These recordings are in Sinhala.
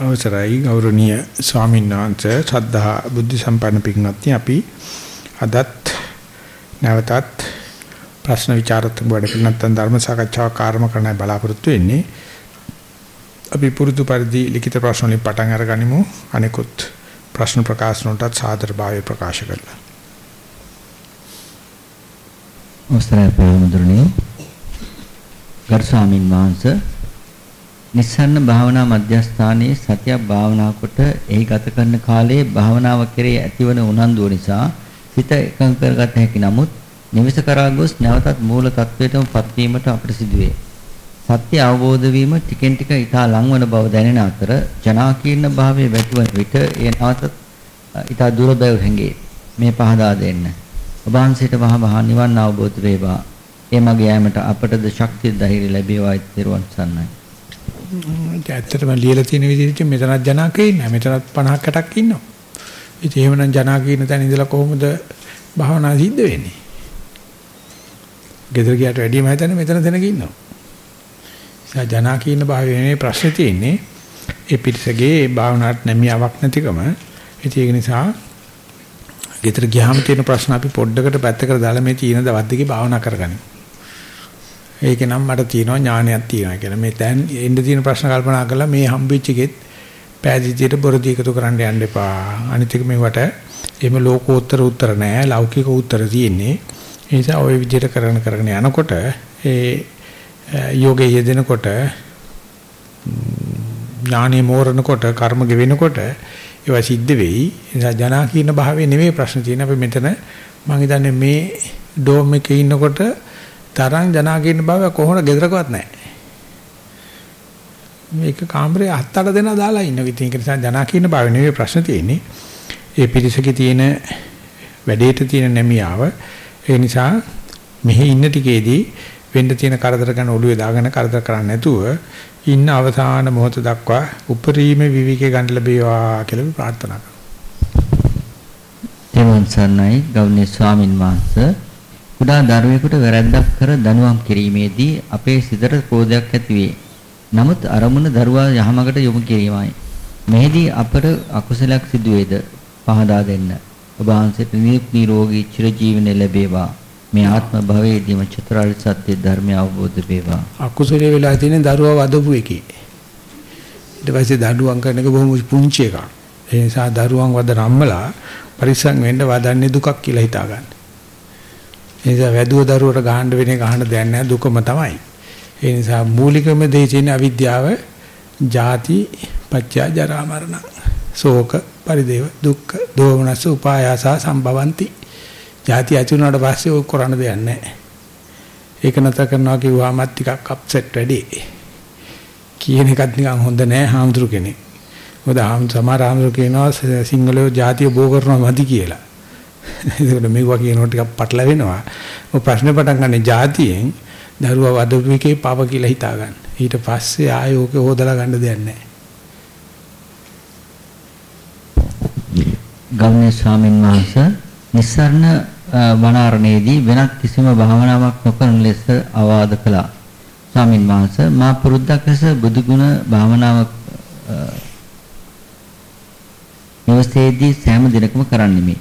අවසරයි. ගෞරවනීය ස්වාමීන් වහන්සේ ශ්‍රද්ධා බුද්ධ සම්පන්න පින්වත්නි අපි අදත් නැවතත් ප්‍රශ්න විචාරත්මක වැඩ පිළිවෙත් ධර්ම සාකච්ඡාවක් ආරම්භ කරන්නයි බලාපොරොත්තු වෙන්නේ. අපි පුරුදු පරිදි ලිඛිත ප්‍රශ්න වලින් පටන් අරගනිමු. අනිකුත් ප්‍රශ්න ප්‍රකාශන වලට සාදර භාවය ප්‍රකාශ කරලා. අවසරයි ප්‍රමුදුරණිය ගරු ස්වාමින් වහන්සේ නිස්සන්න භාවනා මධ්‍යස්ථානයේ සතියක් භාවනා කොට එහි ගත කරන කාලයේ භාවනාව කෙරේ ඇතිවන උනන්දුව නිසා සිත එකඟ කරගත හැකි නමුත් නිවස කරා ගොස් නැවතත් මූල තත්වයටම පත්වීමට අපට සිදුවේ. සත්‍ය අවබෝධ වීම ටිකෙන් ටික ඊටා ලංවන බව දැනෙන අතර ජනාකීර්ණ භාවයේ වැටුවන විට එය නැවතත් ඊටා දුර බැව හැඟේ. මේ පහදා දෙන්න. ඔබ වහන්සේට මහා මහා නිවන් අවබෝධ වේවා. ඒ මගේ යෑමට අපටද ශක්තිය ධෛර්ය ලැබේවා ඊතරුවන් සන්නයි. ඇත්තටම ලියලා තියෙන විදිහට මෙතනත් ජනාකේ ඉන්නේ. මෙතනත් 50ක් 60ක් ඉන්නවා. ඉතින් එහෙමනම් ජනාකේ ඉන්න තැන ඉඳලා කොහොමද භාවනා සිද්ධ වෙන්නේ? ගෙදර ගියට වැඩියම හිතන්නේ මෙතන තැනක ඉන්නවා. ඒ ජනාකේ ඉන්න භාවයේ මේ ප්‍රශ්නේ තියෙන්නේ ඒ පිටසගේ භාවනාවට නැමියාවක් නැතිකම. ඒක නිසා ගෙදර ගියාම තියෙන ප්‍රශ්න අපි පොඩ්ඩකට පැත්තකට දාලා මේ තීන දවස් දෙකේ භාවනා කරගනිමු. ඒක නම් මට තියෙනවා ඥානයක් තියෙනවා කියලා. මේ දැන් එන්න තියෙන ප්‍රශ්න කල්පනා කරලා මේ හම්බෙච්ච එකෙත් පෑදීතියට බොරදී එකතු කරන්න යන්න එපා. අනිත් එක මේවට එහෙම ලෝකෝත්තර උත්තර නැහැ. ලෞකික උත්තර තියෙන්නේ. ඒ නිසා ওই විදිහට කරගෙන කරගෙන යනකොට ඒ යෝගයේ යෙදෙනකොට ඥානෙ මෝරනකොට කර්ම ගෙවෙනකොට ඒවා සිද්ධ වෙයි. ඒ නිසා ජනා කීන භාවයේ නෙමෙයි ප්‍රශ්න තියෙන්නේ. අපි මෙතන මම හිතන්නේ මේ ඩෝම් එකේ ඉන්නකොට තරම් ජනාගින්න බව කොහොමද ගෙදරකවත් නැහැ. මේක කාමරේ හත් අට දෙනා දාලා ඉන්න. ඉතින් ඒක නිසා ජනාගින්න බව නෙවෙයි ප්‍රශ්න තියෙන්නේ. ඒ පිරිසකේ තියෙන වැඩේට තියෙන නැමියාව. ඒ නිසා මෙහි ඉන්න ටිකේදී වෙන්න තියෙන කරදර ගැන ඔළුවේ දාගෙන කරදර කරන්නේ නැතුව ඉන්න අවසාන මොහොත දක්වා උපරිම විවිකේ ගන්න ලැබේවා කියලා ප්‍රාර්ථනා කරනවා. තෙරුවන් සරණයි ගෞරවනීය ස්වාමින් වහන්සේ කුඩා දරුවෙකුට වැරැද්දක් කර දනුවම් කිරීමේදී අපේ සිතට ක්‍රෝධයක් ඇති වේ. නමුත් අරමුණ දරුවා යහමකට යොමු කිරීමයි. මෙහිදී අපට අකුසලයක් සිදු වේද පහදා දෙන්න. ඔබ වහන්සේට නිරෝගී චිරජීවනය ලැබේවා. මේ ආත්ම භවයේදීම චතුරාර්ය සත්‍ය ධර්මය අවබෝධ වේවා. අකුසලයේ වෙලා තියෙන දරුවා වදපු එකේ. ඊට පස්සේ දඬුවම් කරන එක බොහොම පුංචි එකක්. ඒ නිසා දරුවන් වද රම්මලා පරිස්සම් වෙන්න වදන්නේ දුකක් කියලා හිතා ගන්න. ඒ නිසා වැදුව දරුවට ගහන්න වෙන ගහන්න දෙයක් නැහැ දුකම තමයි. ඒ නිසා මූලිකම දේ තියෙන අවිද්‍යාව ජාති පත්‍ය ජරා මරණ ශෝක පරිදේව දුක්ඛ දෝමනස උපායාස සම්භවಂತಿ. ජාති ඇති වුණාට පස්සේ ඔය කරන්න දෙයක් නැහැ. ඒක නැතර කරනවා කිව්වමත් ටිකක් අප්සෙට් වැඩි. කියන එකත් නිකන් හොඳ නැහැ හාමුදුරු කෙනෙක්. මොකද සමහර හාමුදුරු කියනවා සිංහලෝ ජාතිය බෝ කරනවා මදි කියලා. ඒකට මේවා කියනකොට ටිකක් පටලවෙනවා. ඔය ප්‍රශ්නේ පටන් ගන්න જાතියෙන් දරුවා වදපු එකේ පාප කියලා හිතා ගන්න. ඊට පස්සේ ආයෙ ඕක හොදලා ගන්න දෙයක් නැහැ. ගෞරවනීය ස්වාමින් වහන්සේ නිස්සරණ වනාරණයේදී වෙනත් කිසිම භාවනාවක් නොකරන ලෙස අවවාද කළා. ස්වාමින් වහන්සේ මා පුරුද්දක් ලෙස බුදුගුණ භාවනාව නිවසේදී සෑම දිනකම කරන්නෙමි.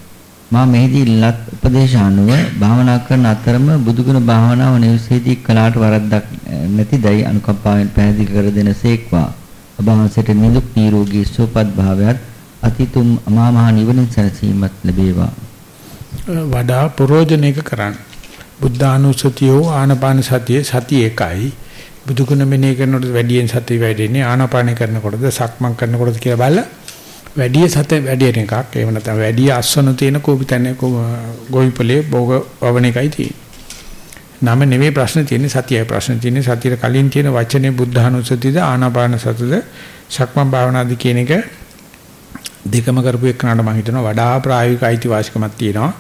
මා මෙහිදී ලත් උපදේශ අනුව භාවනා කරන අතරම බුදුගුණ භාවනාව නිවසේදී කලාට වරද්දක් නැතිදයි අනුකම්පාවෙන් පැහැදිලි කර දෙනසේක්වා. ඔබ වහන්සේට නිදුක් නිරෝගී සුවපත් භාවයත් අතිතුම් අමා මහ නිවනින් සැනසීමත් ලැබේවා. වඩා ප්‍රෝජනයක කරන්න. බුද්ධානුස්සතියෝ ආනපාන සතිය සතිය එකයි. බුදුගුණ මෙනෙහි කරනකොට වැඩියෙන් සතිය වැඩෙන්නේ ආනාපාන කරනකොටද සක්මන් කරනකොටද කියලා බලලා වැඩි සත වැඩි එකක් එහෙම නැත්නම් වැඩි අස්වන තියෙන කෝපිතන්නේ ගොවිපලේ භෝග වවන එකයි තියෙන්නේ. නම නෙමෙයි ප්‍රශ්න තියෙන්නේ සතියයි ප්‍රශ්න තියෙන්නේ සතියට කලින් තියෙන වචනේ බුද්ධානුස්සතියද ආනාපාන සතියද සක්මන් භාවනාද කියන එක දෙකම කරපු එකනට මම හිතනවා වඩා ප්‍රායෝගික අයිතිවාසිකමක් තියෙනවා.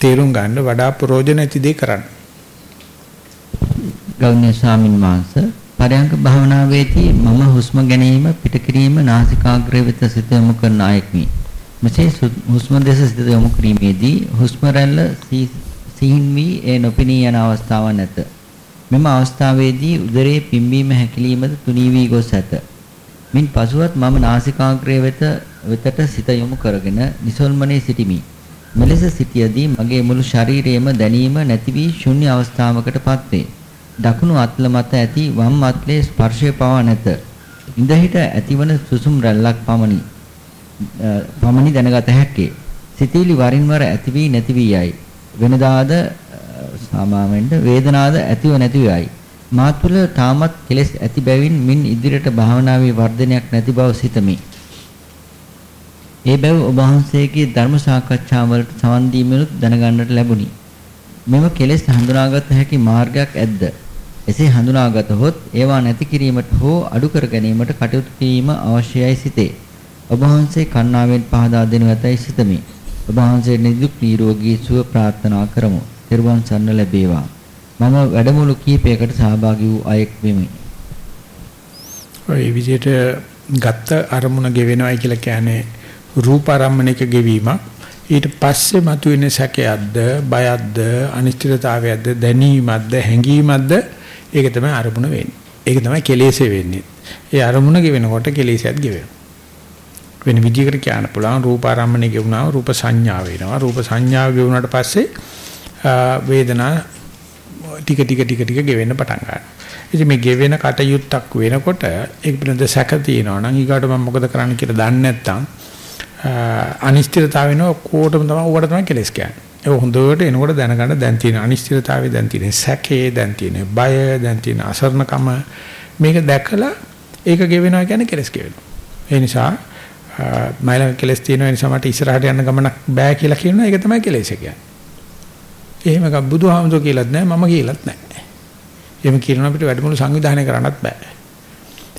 තේරුම් ගන්න වඩා ප්‍රයෝජන ඇති දේ කරන්න. ගෞරවනීය ස්වාමින් වහන්සේ පරයන්ක භාවනාවේදී මම හුස්ම ගැනීම පිටකිරීම නාසිකාග්‍රය වෙත සිත යොමු කරන අයෙක්මි. මෙසේ හුස්ම දෙස සිත යොමු කිරීමේදී හුස්ම රැල්ල සිහින් වී ඒ නොපෙනී යන අවස්ථාවක් නැත. මෙම අවස්ථාවේදී උදරයේ පිම්බීම හැකිලීමද තුනී වී ගොස් ඇත. මින් පසුවත් මම නාසිකාග්‍රය වෙත වෙතට සිත යොමු කරගෙන නිසල්මනේ සිටිමි. මෙලෙස සිටියදී මගේ මුළු ශරීරයේම දැනීම නැති වී ශුන්‍ය අවස්ථාවකටපත් වේ. දකුණු අත්ල මත ඇති වම් අත්ලේ ස්පර්ශය පවා නැත. ඉඳහිට ඇතිවන සුසුම් රැල්ලක් පමණි. පමණි දැනගත හැක්කේ. සිතීලි වරින් වර ඇති වී නැති වී යයි. වෙනදාද සාමාන්‍යයෙන් වේදනාද ඇතිව නැතිව යයි. මා තුළ තාමත් කෙලෙස් ඇති බැවින් මින් ඉදිරියට භාවනාවේ වර්ධනයක් නැති බව සිතමි. ඒ බැව් ඔබ වහන්සේගේ ධර්ම සාකච්ඡාවලට සවන් දීමෙනුත් දැනගන්නට ලැබුණි. මෙම කෙලෙස් හඳුනාගත හැකි මාර්ගයක් ඇද්ද? එසේ හඳුනාගතහොත් ඒවා නැති කිරීමට හෝ අඩු කර ගැනීමට කටයුතු කිරීම අවශ්‍යයි සිතේ. ඔබ වහන්සේ කන්නාවෙන් පහදා දෙනු ඇතැයි සිතමි. ඔබ වහන්සේ නිදුක් නිරෝගී සුව ප්‍රාර්ථනා කරමු. තෙරුවන් සරණ ලැබේවා. මම වැඩමුළු කීපයකට සහභාගී වූ අයෙක් වෙමි. ඔය විදිහට ගත්ත අරමුණ ගෙවෙනවයි කියලා කියන්නේ රූප ආරම්මණයක ගෙවීමක්. ඊට පස්සේ මතුවෙන සැකයක්ද, බයක්ද, අනිශ්චිතතාවයක්ද, දැනීමක්ද, හැඟීමක්ද ඒක තමයි අරමුණ වෙන්නේ. ඒක තමයි කෙලෙසේ වෙන්නේ. ඒ අරමුණ ගෙවෙනකොට කෙලෙසයත් ගෙවෙනවා. වෙන විදිහකට කියන්න පුළුවන් රූප ආරම්මණය ගෙවුණාම රූප සංඥා වෙනවා. රූප සංඥාව ගෙවුණාට පස්සේ වේදනා ටික ටික ටික ටික ගෙවෙන්න පටන් ගන්නවා. ඉතින් මේ ගෙවෙන කටයුත්තක් වෙනකොට ඒක පිළිබඳ සැක තියෙනවා නම් ඊගාට මම මොකද කරන්න කියලා දන්නේ නැත්නම් අනිශ්චිතතාව වෙන ඔක්කොටම තමයි උඩට තමයි කෙලස් කියන්නේ. ඒක හොඳට එනකොට දැනගන්න දැන් තියෙන අනිශ්චිතතාවය දැන් තියෙන සැකේ දැන් තියෙන බය දැන් තියෙන අසරණකම මේක දැකලා ඒක ගෙවෙනවා කියන්නේ කෙලස් ගෙවෙනවා. ඒ නිසා මයිලක කෙලස් තියෙන නිසා මට ඉස්සරහට යන්න ගමනක් බෑ කියලා කියනවා ඒක තමයි කෙලස් කියන්නේ. එහෙම එකක් බුදුහාමුදුරුවෝ කියලාත් නැහැ මම කියලාත් නැහැ. එහෙම කියනවා අපිට වැඩමුළු සංවිධානය කරන්නත් බෑ.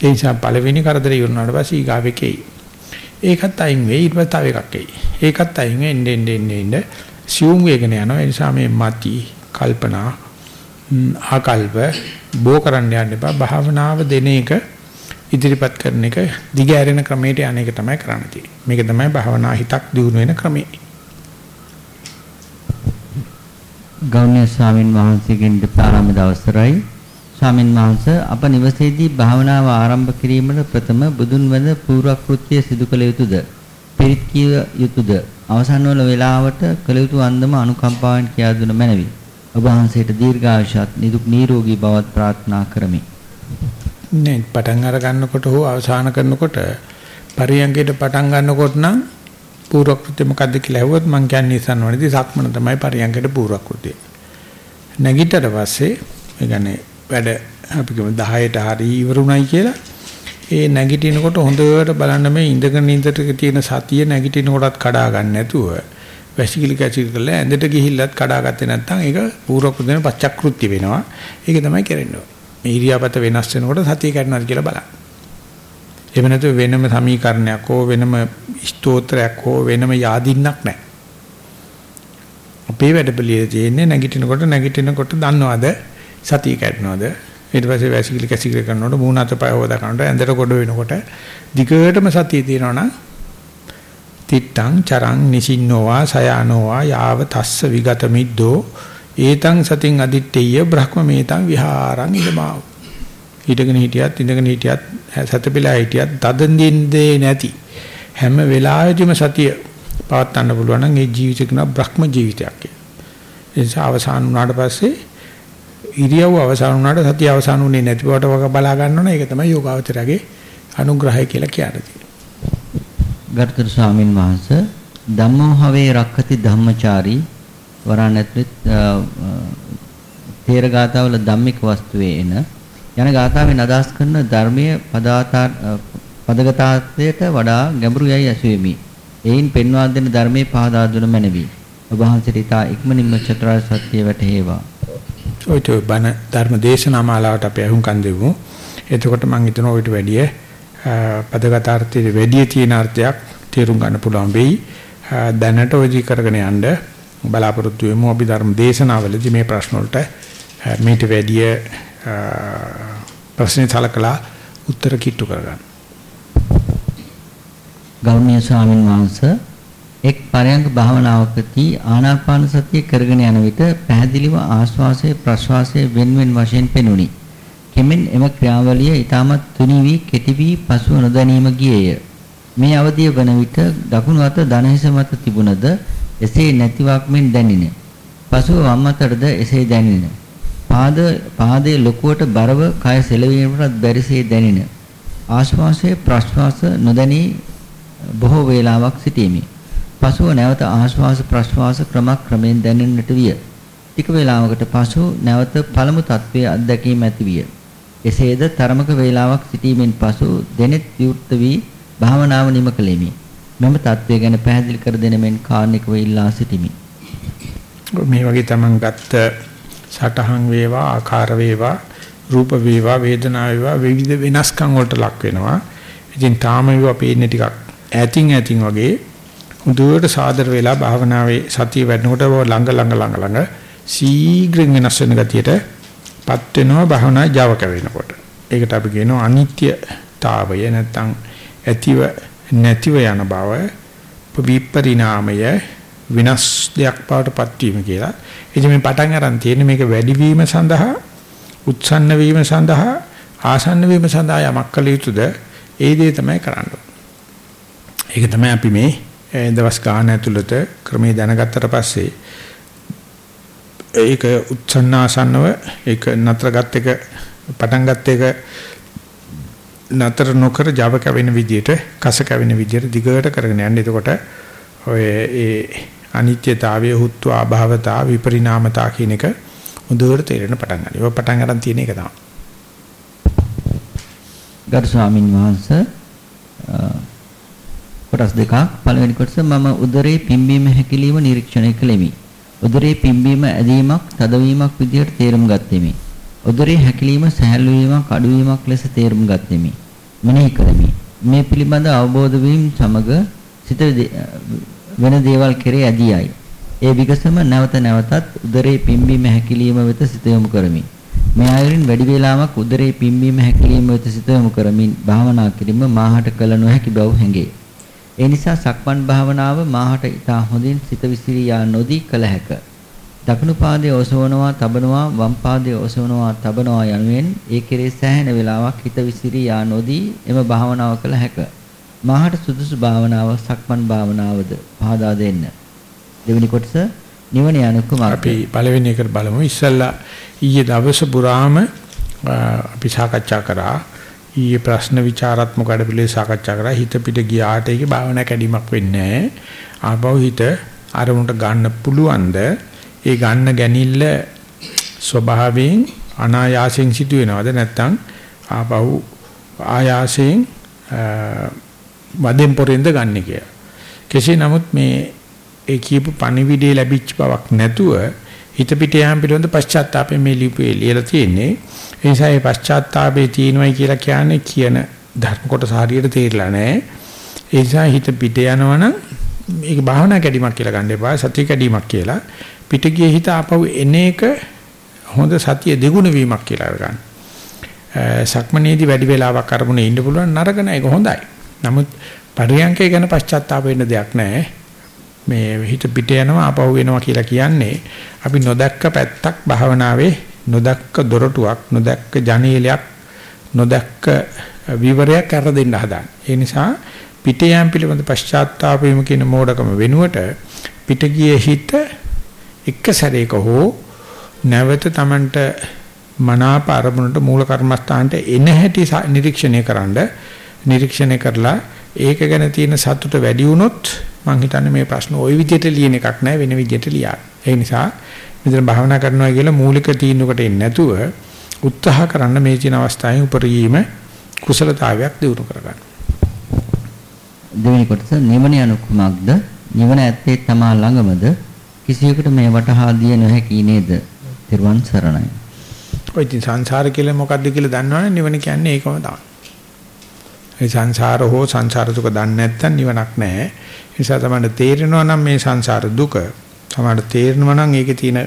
ඒ නිසා පළවෙනි කරදරේ ඉවරනාට පස්සේ ඊගාවෙකේ ඒකත් අයින් වෙයි ඊට පස්සේ තව එකක් එයි. ඒකත් අයින් වෙන්න එන්න එන්න එන්න සියුම් වේගන යනවා. ඒ නිසා මේ මති කල්පනා ආකල්ප බෝ කරන්න යන්න එපා. භාවනාව දෙන එක ඉදිරිපත් කරන එක දිගහැරෙන ක්‍රමයට යන එක තමයි කරන්න තියෙන්නේ. මේක තමයි භාවනා හිතක් දියුණු වෙන ක්‍රමය. ගෞණ්‍ය ස්වාමින් වහන්සේගෙන් දෙපාරම අවසරයි ස්වාමින් වහන්සේ අප නිවසේදී භාවනාව ආරම්භ කිරීමට ප්‍රථම බුදුන් වැඳ පූර්වක්‍ෘත්‍ය සිදු කළ යුතුයද පිරිත් කිය යුතුයද අවසන් වල වේලාවට කළ යුතු අන්දම අනුකම්පාවෙන් කියා දුන මැනවි ඔබ වහන්සේට දීර්ඝායුෂත් නිදුක් නිරෝගී බවත් ප්‍රාර්ථනා කරමි නේ පටන් අර ගන්නකොට හෝ අවසන් කරනකොට පරියංගයට පටන් ගන්නකොට නම් පූර්වක්‍ෘත්‍ය මොකද්ද කියලා ඇහුවොත් මං කියන්නේ ඉස්සන්වනේදී සක්මන තමයි පරියංගයට පූර්වක්‍ෘත්‍ය. නැගිටට පස්සේ ඒ කියන්නේ වැඩ අපි කියමු 10ට හරි ඉවරුණයි කියලා ඒ නැගිටිනකොට හොඳට බලන්න මේ ඉඳගෙන ඉඳට තියෙන සතිය නැගිටිනකොටත් කඩා ගන්න නැතුව වැසිකිලි කැසිකිලි කරලා ඇඳට ගිහිල්ලත් කඩාගත්තේ නැත්නම් ඒක පූර්වක්‍ෘත්‍යන පච්චක්‍ෘත්‍ය වෙනවා. ඒක තමයි කරන්නේ. මේ ඉරියාපත වෙනස් වෙනකොට සතිය කැඩනවාද කියලා බලන්න. එහෙම නැතුව වෙනම සමීකරණයක් හෝ වෙනම ස්තෝත්‍රයක් හෝ වෙනම yaadින්නක් නැහැ. අපේ වැඩපිළිවෙල තියෙන්නේ නැගිටිනකොට නැගිටිනකොට දන්නවද සතිය කැඩනවද ඊට පස්සේ වැසිකිලි කැසිකිලි කරනකොට මූණ අත පය හොදා කරනකොට ඇඳට කොට වෙනකොට දිගටම සතිය තියෙනවනම් තිත්තං චරං නිසින්නෝවා සයානෝවා යාව තස්ස විගත මිද්දෝ ඒතං සතින් අදිත්තේය බ්‍රහ්මමේතං විහාරං ඉදමාව. හිටගෙන හිටියත් ඉඳගෙන හිටියත් සතපිලා හිටියත් තදින්දේ නැති හැම වෙලාවෙදිම සතිය පවත්වන්න පුළුවන් නම් ඒ ජීවිතේ කියන බ්‍රහ්ම ජීවිතයක් ඒ නිසා අවසන් වුණාට පස්සේ ඉරියව් අවසන් වුණාට සතිය අවසන් වුණේ නැති බවට වග බලා ගන්නවනේ ඒක තමයි යෝගාවචරගේ අනුග්‍රහය කියලා කියන්නේ. ගරුතර ස්වාමින් වහන්සේ ධම්මෝහවේ රක්කති ධම්මචාරී වරණත්‍රිත් තේර ගාතාවල ධම්මික වස්තුවේ එන යන ගාථාවෙන් අදහස් කරන ධර්මයේ පදාතාර පදගතාත්වයට වඩා ගැඹුරු යයි ඇසුෙමි. එයින් පෙන්වා දෙන ධර්මයේ පහදා දුන මැනවි. ඔබ වහන්සේට ඊට ඉක්මනින්ම චතුරාර්ය සත්‍ය වැටහෙවා. ඔය තෝ බණ ධර්ම දේශනා මාලාවට අපි අහුම්කන් දෙමු. එතකොට මම හිතනවා ඔයිට වැඩිය පදගතාර්ථයේ වැඩි තියෙන අර්ථයක් තේරුම් ගන්න පුළුවන් වෙයි. දැනට ඔයදි කරගෙන යන්න බලාපොරොත්තු වෙමු අපි ධර්ම දේශනාවලදී මේ ප්‍රශ්න වලට මේට වැඩිය ප්‍රශ්න සලකලා උත්තර කිට්ටු කරගන්න. ගෞරවනීය ස්වාමින් වහන්සේ එක් පරයන්ක භාවනාවකදී ආනාපාන සතිය කරගෙන යන විට පැහැදිලිව ආශ්වාසය ප්‍රශ්වාසය වෙන්වෙන් වශයෙන් පෙනුනි. කෙමෙන් එම ක්‍රියාවලිය ඊටමත් තුනී වී කෙටි වී පසුව නොදැනීම ගියේය. මේ අවධිය වන විට දකුණු අත දනහිස මත තිබුණද එසේ නැතිවක් මෙන් දැනිනේ. පසුව වම් අතටද එසේ දැනිනේ. පාද පාදයේ ලොකුවට බරව කය සෙලවීමටත් බැරිසේ දැනිනේ. ආශ්වාසයේ ප්‍රශ්වාස නොදැනී බොහෝ වේලාවක් සිටීමේ. පසුව නැවත ආශ්වාස ප්‍රශ්වාස ක්‍රමක්‍රමයෙන් දැනෙන්නට විය. ටික වේලාවකට පසු නැවත පළමු තත්වයේ අත්දැකීම ඇති විය. එසේද තරමක වේලාවක් සිටීමෙන් පසු දෙනෙත් විවෘත වී භාවනාව නිම කළෙමි. මෙම தત્ත්වය ගැන පැහැදිලි කර දෙන මෙන් කාර්නිකව ඉල්ලා සිටිමි. මේ වගේ තමන් ගත්ත සටහන් වේවා ආකාර වේවා රූප වේවා වේදනා වේවා විවිධ වෙනස්කම් වලට ලක් වෙනවා. ඉතින් තාම ඒවා පේන්නේ ටිකක් ඈතින් ඈතින් වගේ හුදුවට සාදර වෙලා භාවනාවේ සතිය වැඩනකොට ළඟ ළඟ ළඟ ළඟ සීඝ්‍රයෙන් වෙනස් වෙන ගතියටපත් වෙනවා භාවනා Java කැවෙනකොට. ඒකට අපි කියනවා අනිත්‍යතාවය නැත්නම් ඇතිව නැතිව යන බව විපරිණාමය විනාශ දෙයක් බවටපත් වීම කියලා. ඉතින් මේ පටන් අරන් තියෙන මේක වැඩිවීම සඳහා උත්සන්න වීම සඳහා ආසන්න වීම සඳහා යමක් කළ යුතුද ඒ දේ තමයි කරන්න ඒක තමයි අපි මේ දවස් ගාන ඇතුළත ක්‍රමයේ දැනගත්තට පස්සේ ඒක උත්සන්න ආසන්නව ඒක නතරගත් එක පටන් ගත්ත එක නතර නොකර Java කැවෙන විදියට කස කැවෙන විදියට දිගට කරගෙන යන්න. එතකොට ඔය ඒ අනිත්‍යතාවය හුත්ව අභාවතා විපරිණාමතා කියන එක හොඳට තේරෙන පටන් ගන්නවා. ඒක පටන් ගන්න තියෙන එක තමයි. ගරු ස්වාමින් වහන්සේ කොටස් දෙකක් පළවෙනි කොටස මම උදරේ පිම්බීම හැකිලිම නිරීක්ෂණය කළෙමි. උදරේ පිම්බීම ඇදීමක් තදවීමක් විදිහට තේරුම් ගත්තෙමි. උදරේ හැකිලිම සහැල්ලු වීමක් අඩු වීමක් ලෙස තේරුම් ගත්තෙමි. මෙනෙහි කරමි. මේ පිළිබඳ අවබෝධ වීම සමග සිත වෙන දේවල් කෙරේ ඇදී යයි. ඒ විගසම නැවත නැවතත් උදරේ පිම්බීම හැකිලිම වෙත සිත යොමු කරමි. මේ අයරින් වැඩි වේලාවක් උදරේ පිම්බීම හැකිලිම වෙත සිත යොමු කරමින් භාවනා කිරීම මාහට කළ නොහැකි බව හැඟේ. ඒ නිසා සක්මන් භාවනාව මාහට ඉතා හොඳින් සිත විසිරී යා නොදී කළ හැකිය. දකුණු පාදයේ ඔසවනවා, තබනවා, වම් පාදයේ ඔසවනවා, තබනවා යනුවෙන් ඒ කෙරේ සෑහෙන වේලාවක් හිත විසිරී යා නොදී එම භාවනාව කළ හැකිය. මාහට සුදුසු භාවනාව සක්මන් භාවනාවද පහදා දෙන්න. දෙවෙනි කොටස නිවන යනුකම අපි පළවෙනි එකට බලමු. ඉස්සල්ලා ඊයේ දවස පුරාම අපි සාකච්ඡා කරා. ඊයේ ප්‍රශ්න විචාරාත්මක වැඩපිළිවෙල සාකච්ඡා කරා. හිත පිට ගියාට ඒකේ භාවනා කැඩීමක් වෙන්නේ නැහැ. ආපහු හිත අරමුණට ගන්න පුළුවන්ද? ඒ ගන්න ගැනිල්ල ස්වභාවයෙන් අනායාසයෙන් සිදු වෙනවද නැත්නම් ආපහු ආයාසයෙන් වදෙන් පොරෙන්ද ගන්න කියලා. කෙසේ නමුත් මේ ඒ කියපු පණිවිඩය ලැබිච්ච බවක් නැතුව හිත පිට යාම පිළිබඳ පශ්චාත්තාපයෙන් මේ ලිපියේ ලියලා තියෙන්නේ. ඒ නිසා මේ පශ්චාත්තාපේ තියෙනවයි කියලා කියන්නේ කියන ධර්ම කොටස හරියට තේරිලා නැහැ. ඒ නිසා හිත පිට යනවනම් මේක භාවනා කැඩීමක් කියලා ගන්න එපා සතිය කැඩීමක් කියලා. පිටගියේ හිත ආපහු එන එක හොඳ සතිය දෙගුණ වීමක් කියලා අරගන්න. සක්මනේදී වැඩි වෙලාවක් අරමුණේ ඉන්න පුළුවන් නරක නෑ ඒක හොඳයි. නමුත් පරියන්කේ ගැන පශ්චාත්තාප වෙන්න දෙයක් නෑ. මේ හිත පිට යනවා ආපහු වෙනවා කියලා කියන්නේ අපි නොදැක්ක පැත්තක් භාවනාවේ නොදැක්ක දොරටුවක් නොදැක්ක ජනේලයක් නොදැක්ක විවරයක් අර දෙන්න හදාන. ඒ නිසා පිට යෑම පිළිබඳ පශ්චාත්තාප වීම කියන මෝඩකම වෙනුවට පිට ගියේ හිත එක සැරේක හෝ නැවත Tamanට මනාප අරමුණට මූල කර්මස්ථානට එන හැටි නිරීක්ෂණය කරන්න නිරීක්ෂණය කරලා ඒක ගැන තියෙන සතුට වැඩි වුණොත් මම හිතන්නේ මේ ප්‍රශ්න ওই විදිහට ලියන එකක් නෑ වෙන විදිහට ලියන්න. ඒ නිසා මෙතන භාවනා කරනවා කියලා මූලික තීන්දුවකට එන්නේ නැතුව උත්සාහ කරන්න මේ තියෙන අවස්ථාවේ උපරිම කුසලතාවයක් දිනු කරගන්න. දෙවෙනි කොටස නිවන යනු කුමක්ද? නිවන ඇත්තේ තමා ළඟමද? කිසියෙකුට මේ වටහා දිය නොහැකි නේද? තිරුවන් සරණයි. ඔය ඉතින් සංසාර කියලා මොකද්ද කියලා දන්නවනේ නිවන කියන්නේ ඒකම තමයි. ඒ සංසාර හෝ සංසාර දුක දන්නේ නැත්නම් නිවනක් නැහැ. ඒ නිසා තමයි තේරෙනවා නම් මේ සංසාර දුක තමයි තේරෙනවා නම් ඒකේ තියෙන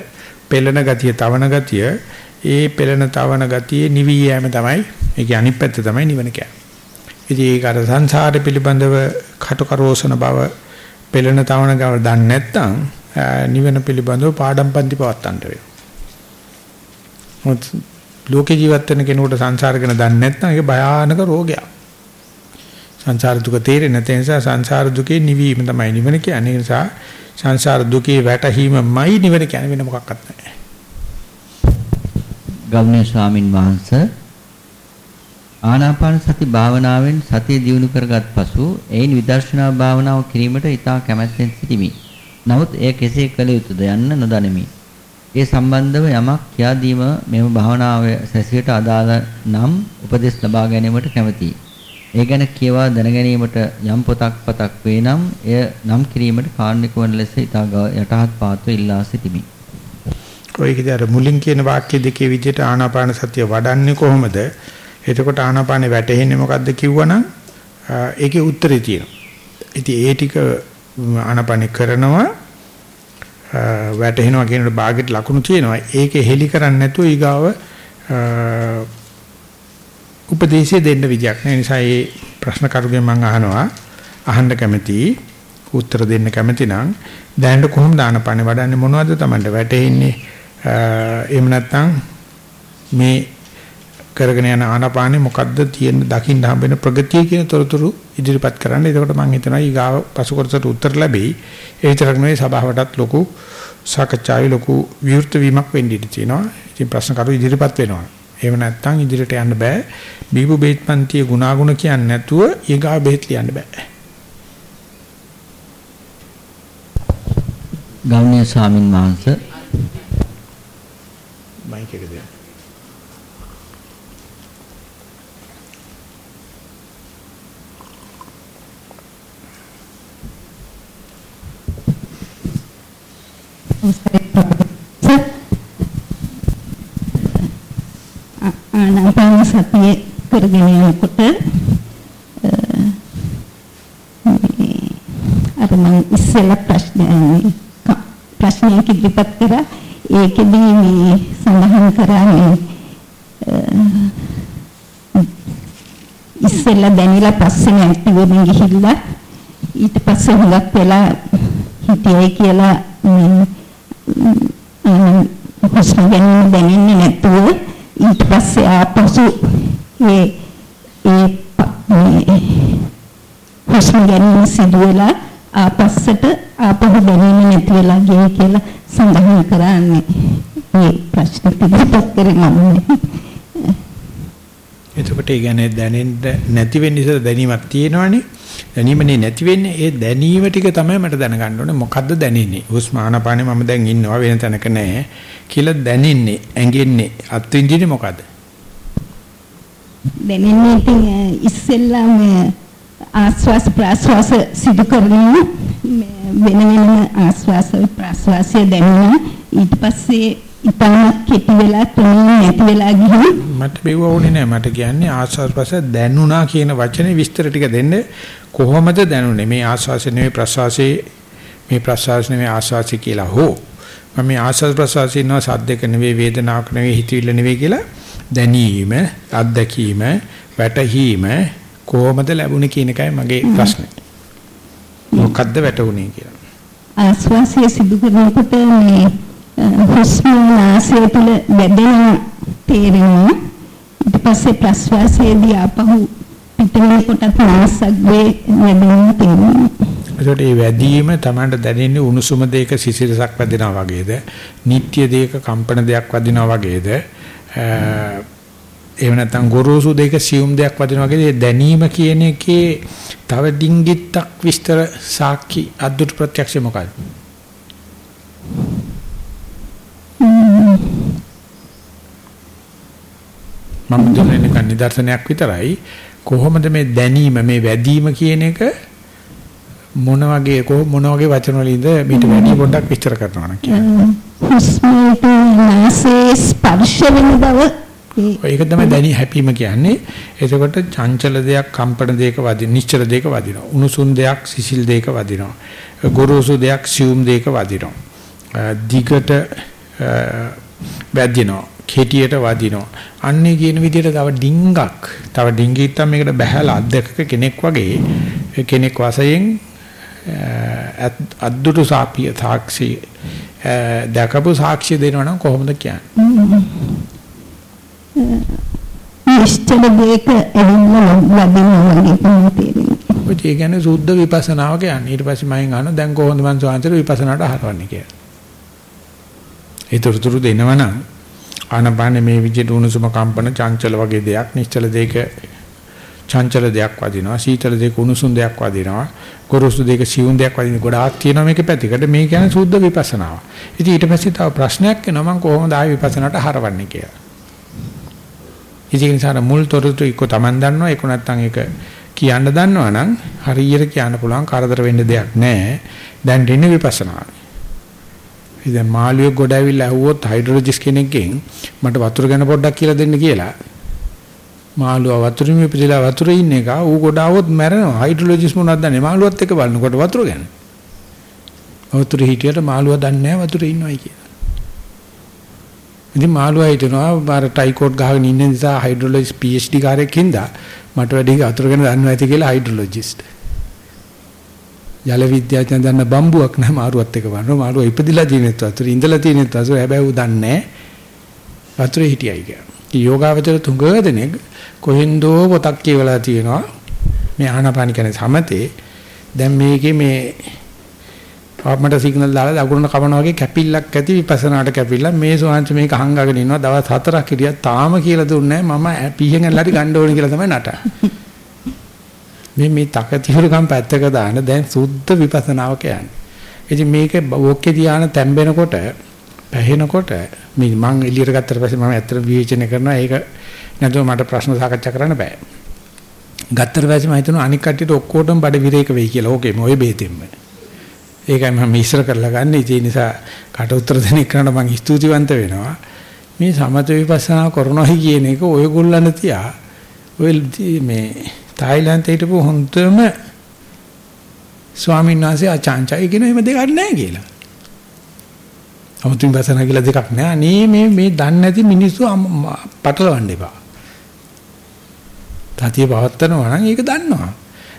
පෙළෙන ගතිය, තවන ගතිය, ඒ පෙළෙන තවන ගතියේ නිවි යෑම තමයි ඒකේ අනිත් පැත්ත තමයි නිවන කියන්නේ. ඉතින් ඒක අර සංසාර පිළිබඳව කටකරෝසන බව පෙළෙන තවන ගව දන්නේ නැත්නම් නිවන පිළිබඳව පාඩම් පන්ති පවත්තන්ට වෙනවා. මොත් ලෝකේ ජීවත් වෙන කෙනෙකුට සංසාර ගැන දන්නේ නැත්නම් ඒක භයානක රෝගයක්. සංසාර දුක තේරෙන්නේ නැති නිසා සංසාර දුකේ නිවීම තමයි නිවන කියන්නේ. ඒ නිසා සංසාර දුකේ වැටහීමයි නිවන කියන්නේ වෙන මොකක්වත් නැහැ. ගෞණීය ස්වාමින් වහන්සේ ආනාපාන සති භාවනාවෙන් සතිය දියුණු කරගත් පසු එයින් විදර්ශනා භාවනාව කිරීමට ඉතා කැමැත්තෙන් සිටිමි. නමුත් එය කෙසේ කළ යුතුද යන්න නොදනිමි. ඒ සම්බන්ධව යමක් කියා දීම මෙම භාවනාව සැසියට අදාළ නම් උපදෙස් ලබා ගැනීමට කැමැතියි. ඒ ගැන කියවා දැන ගැනීමට යම් පොතක් පතක් වේ නම් එය නම් කිරීමට කාරණික වන ලෙස ඉතා යටහත් පාත්ව ඉල්ලා සිටිමි. ඔයකදී අර මුලින් කියන වාක්‍ය දෙකේ විදිහට ආනාපාන සතිය වඩන්නේ කොහොමද? එතකොට ආනාපානේ වැටෙන්නේ මොකද්ද කිව්වනම් ඒකේ උත්තරේ තියෙනවා. ඉතින් ඒ ටික ආනාපානේ කරනවා වැටෙනවා කියනකොට ਬਾගෙට ලකුණු තියෙනවා. ඒකේ හෙලි කරන්නේ නැතුව ඊගාව උපදේශය දෙන්න විදියක් නෑ. නිසා මේ ප්‍රශ්න කරුගෙන් මම අහනවා අහන්න කැමතියි. උත්තර දෙන්න කැමති නම් දැනට කොහොමද ආනපනේ වඩන්නේ මොනවද Tamanට වැටෙන්නේ? එහෙම නැත්නම් මේ කරගෙන යන ආනාපානේ මොකද්ද තියෙන දකින්න හම්බෙන ප්‍රගතිය කියන තොරතුරු ඉදිරිපත් කරන්න. එතකොට මම හිතනවා ඊගාව පසු කොටසට උත්තර ලැබෙයි. ඒ විතරක් නෙවෙයි සභාවටත් ලොකු සාකච්ඡාවේ ලොකු විවෘත වීමක් වෙන්න ඉඩ තියෙනවා. ඉතින් ප්‍රශ්න කරු ඉදිරිපත් වෙනවා. එහෙම නැත්නම් ඉදිරියට යන්න බෑ. බීබු බේත් පන්තියේ ගුණාගුණ කියන්නේ නැතුව ඊගාව බෙහෙත් ලියන්න බෑ. ගෞණීය ස්වාමින් වහන්සේ මයික් එක දෙන්න. ආනාපාන සතිය කරගෙන යනකොට අර මම ඉස්සෙල්ලා ප්‍රශ්න ප්‍රශ්නයක් ඉදිරිපත් කරා ඒකෙදී මේ සඳහන් කරන්නේ ඉස්සෙල්ලා දැනිලා පස්සේ නැති වෙමින් ගිහිල්ලා ඊට පස්සේ හුඟක් වෙලා හිටියයි කියලා හුස්ම ගැනීම දැනෙන්නේ නැතුව ඊට පස්සේ ආපසු ඒ ඒ හුස්ම ගැනීම සිදු වෙලා ආපස්සට ආපහු දැනෙන්නේ නැති වෙලා ගියේ කියලා සඳහන් කරන්නේ. මේ ප්‍රශ්න පිළිපත් කරගන්න. එතකොට ඒ කියන්නේ දැනෙන්න නැති වෙන්න ඉස්සර දැනීමක් තියෙනවනේ. දැනීමනේ නැති වෙන්නේ. ඒ දැනීම ටික තමයි මට දැනගන්න ඕනේ. මොකද්ද දැනෙන්නේ? හුස්ම ආනපානේ මම දැන් ඉන්නවා වෙන තැනක නැහැ. කියලා දැනෙන්නේ ඇඟෙන්නේ. අත්විඳින්නේ මොකද්ද දැනෙන්නේ ඉතින් ඉස්සෙල්ලාම ආස්වාස් ප්‍රාස්වාස සිදු කරගෙන වෙන වෙනම ආස්වාස ප්‍රාස්වාසය දැනෙනවා. ඊට පස්සේ ඉතාම කෙටි වෙලා තුනින් නැති වෙලා ගිහින් මට බෙව ඕනේ නෑ. මට කියන්නේ ආස්වාස් ප්‍රස දැනුණා කියන වචනේ විස්තර ටික දෙන්න. කොහොමද දැනුනේ? මේ ආස්වාස නෙවෙයි ප්‍රසවාසයේ මේ ප්‍රසවාස නෙවෙයි ආස්වාසය කියලා හෝ මම මේ ආස්වාස් ප්‍රසවාසයේ නෝ සද්දක නෙවෙයි වේදනාවක් නෙවෙයි හිතවිල්ල නෙවෙයි කියලා දැනීම අත්දැකීම වැටහීම කොහොමද ලැබුණේ කියන එකයි මගේ ප්‍රශ්නේ. මොකද්ද වැටුනේ කියලා. ආස්වාසය සිදු කරනකොට මේ හුස්ම නාසය තුල වැදෙන තේරෙනවා. ඊට පස්සේ ප්‍රශ්වාසයේදී ආපහු පිටවෙන කොටත් නාසග්ගේ වැදෙන තේරෙනවා ඒකට මේ වැදීම Tamanට දැනෙන්නේ උණුසුම දෙයක සිසිලසක් වැදෙනවා වගේද? නිට්ටය දෙයක කම්පන දෙයක් වදිනවා වගේද? එහෙම නැත්නම් ගොරෝසු දෙයක සියුම් දෙයක් වදිනවා වගේ දැනීම කියන එකේ තව ඩිංගිත්තක් විස්තර සාක්ෂි අද්දුට ප්‍රත්‍යක්ෂ මොකක්ද මම දෙන්නේ නිදර්ශනයක් විතරයි. කොහොමද මේ දැනීම මේ වැදීම කියන එක මොන වගේ මොන වගේ වචන වලින්ද මේට වැඩි පොඩ්ඩක් විස්තර කරනවා නම් කියන්නේ. හුස්මට නාසයේ ස්පර්ශ වෙන බව. ඒක තමයි දැනි හැපීම කියන්නේ. එතකොට චංචල දෙයක් කම්පන දෙයක වදින නිශ්චල දෙයක වදිනවා. උණුසුම් දෙයක් සිසිල් දෙයක වදිනවා. ගොරෝසු දෙයක් සියුම් දෙයක වදිනවා. දිගට වැදිනවා. කෙටියට වදිනවා. අන්නේ කියන විදිහට තව ඩිංගක්. තව ඩිංගිත් තමයි මේකට බහැලා අධ්‍යක්ෂක කෙනෙක් වගේ කෙනෙක් වශයෙන් අද්දුටු සාපිය සාක්ෂි දැකපු සාක්ෂි දෙනවා නම් කොහොමද කියන්නේ? නිශ්චල දෙයක ඇවිල්ලා වදිනවා වගේ තමයි තේරෙන්නේ. ඔය කියන්නේ සුද්ධ විපස්සනාව කියන්නේ. ඊට පස්සේ මම අහනවා දැන් කොහොමද මං සාන්තර විපස්සනාට හරවන්නේ කියලා. ඒ තොරතුරු දෙනවනම් ආනපානේ මේ විදිහට උණුසුම කම්පන චංචල වගේ දෙයක් නිශ්චල දෙයක චංචල දෙයක් වදිනවා සීතල දෙයක උණුසුම් දෙයක් වදිනවා ගොරෝසු දෙයක සියුම් දෙයක් වදින ගොඩාක් තියෙනවා මේකේ පැතිකඩ මේ කියන්නේ සුද්ධ විපස්සනාව. ඉතින් ඊට පස්සේ තව ප්‍රශ්නයක් එනවා මං කොහොමද ආයෙ විපස්සනාට හරවන්නේ කියලා. ඉතින් නිසා මුල් තොරතුරු එක්ක Taman දන්නවා ඒක නැත්තම් ඒක කියන්න දන්නවනම් හරියට කියන්න පුළුවන් කරදර වෙන්න දෙයක් නැහැ. දැන් දෙන්නේ විපස්සනා. ඉතින් මාළුවෙක් ගොඩ ඇවිල්ලා ඇහුවොත් හයිඩ්‍රොලොජිස්ට් කෙනෙක්ගෙන් මට වතුර ගැන පොඩ්ඩක් කියලා දෙන්න කියලා. මාළුවා වතුරින් ඉපදිලා වතුරේ ඉන්න එක ඌ ගොඩ આવොත් මැරෙනවා. හයිඩ්‍රොලොජිස්ට් මොනවද දන්නේ? මාළුවත් එක්ක බලනකොට වතුර ගැන. වතුරේ හිටියට මාළුවා දන්නේ නැහැ වතුරේ ඉන්නවයි කියලා. ඉතින් මාළුවා හිතනවා බාර ටයිකෝඩ් ගහගෙන ඉන්න නිසා හයිඩ්‍රොලොජිස්ට් PhD කාර්යයක් හින්දා මට වැඩි වතුර ගැන දන්නවා ඇති කියලා හයිඩ්‍රොලොජිස්ට්. ජල විද්‍යාඥයන් දන්න බම්බුවක් නෑ මාරුවත් එක වරන මාරුව ඉපදිලා තියෙනෙත් වතුර ඉඳලා තියෙනෙත් වතුර හැබැයි ඌ දන්නේ වතුරේ හිටියයි කියලා. යෝගාවචර තුඟ දෙනෙක් කොහෙන්දෝ පොතක් කියවලා තියෙනවා. මේ ආනාපාන කියන්නේ සමතේ. දැන් මේකේ මේ මට සිග්නල් දාලා දකුණට කපනවා වගේ කැපිල්ලක් ඇති විපස්සනාට කැපිල්ල මේ සෝහන්ච මේක හංගගෙන ඉන්නවා. දවස් හතරක් හිටියා තාම කියලා දුන්නේ මම පීහෙන් ඇල්ලරි ගන්න ඕනේ කියලා තමයි නට. මේ මේ තකතිරුකම් පැත්තක දාන දැන් සුද්ධ විපස්සනාව කියන්නේ. ඉතින් මේක ඕකේ ධානය තැම්බෙනකොට පැහෙනකොට මේ මං එළියට ගත්තට පස්සේ මම ඇත්තට විවේචනය කරනවා ඒක නැතුව මට ප්‍රශ්න සාකච්ඡා කරන්න බෑ. ගත්තට පස්සේ මම හිතනවා අනික් කට්ටියට ඔක්කොටම බඩ විරේක වෙයි කියලා. ඕකේ මොයේ බේතෙන්න. ඒකයි මම ඉස්සර කරලා ගන්න. ඒ නිසා කට උතර දෙන එකට මම ස්තුතිවන්ත වෙනවා. මේ සමත විපස්සනා කරනවායි කියන එක ඔයගොල්ලන් තියා ඔය මේ තායිලන්තේ හිටපු හොන්තම ස්වාමීන් වහන්සේ ආචාන්චයි කියන එහෙම දෙකක් නැහැ කියලා. අමුතුන් විපස්සනා කියලා දෙකක් නැහැ. අනේ මේ මේ දන්නේ නැති මිනිස්සු පටලවන්න එපා. තතිය පවත්තනවා නම් ඒක දන්නවා.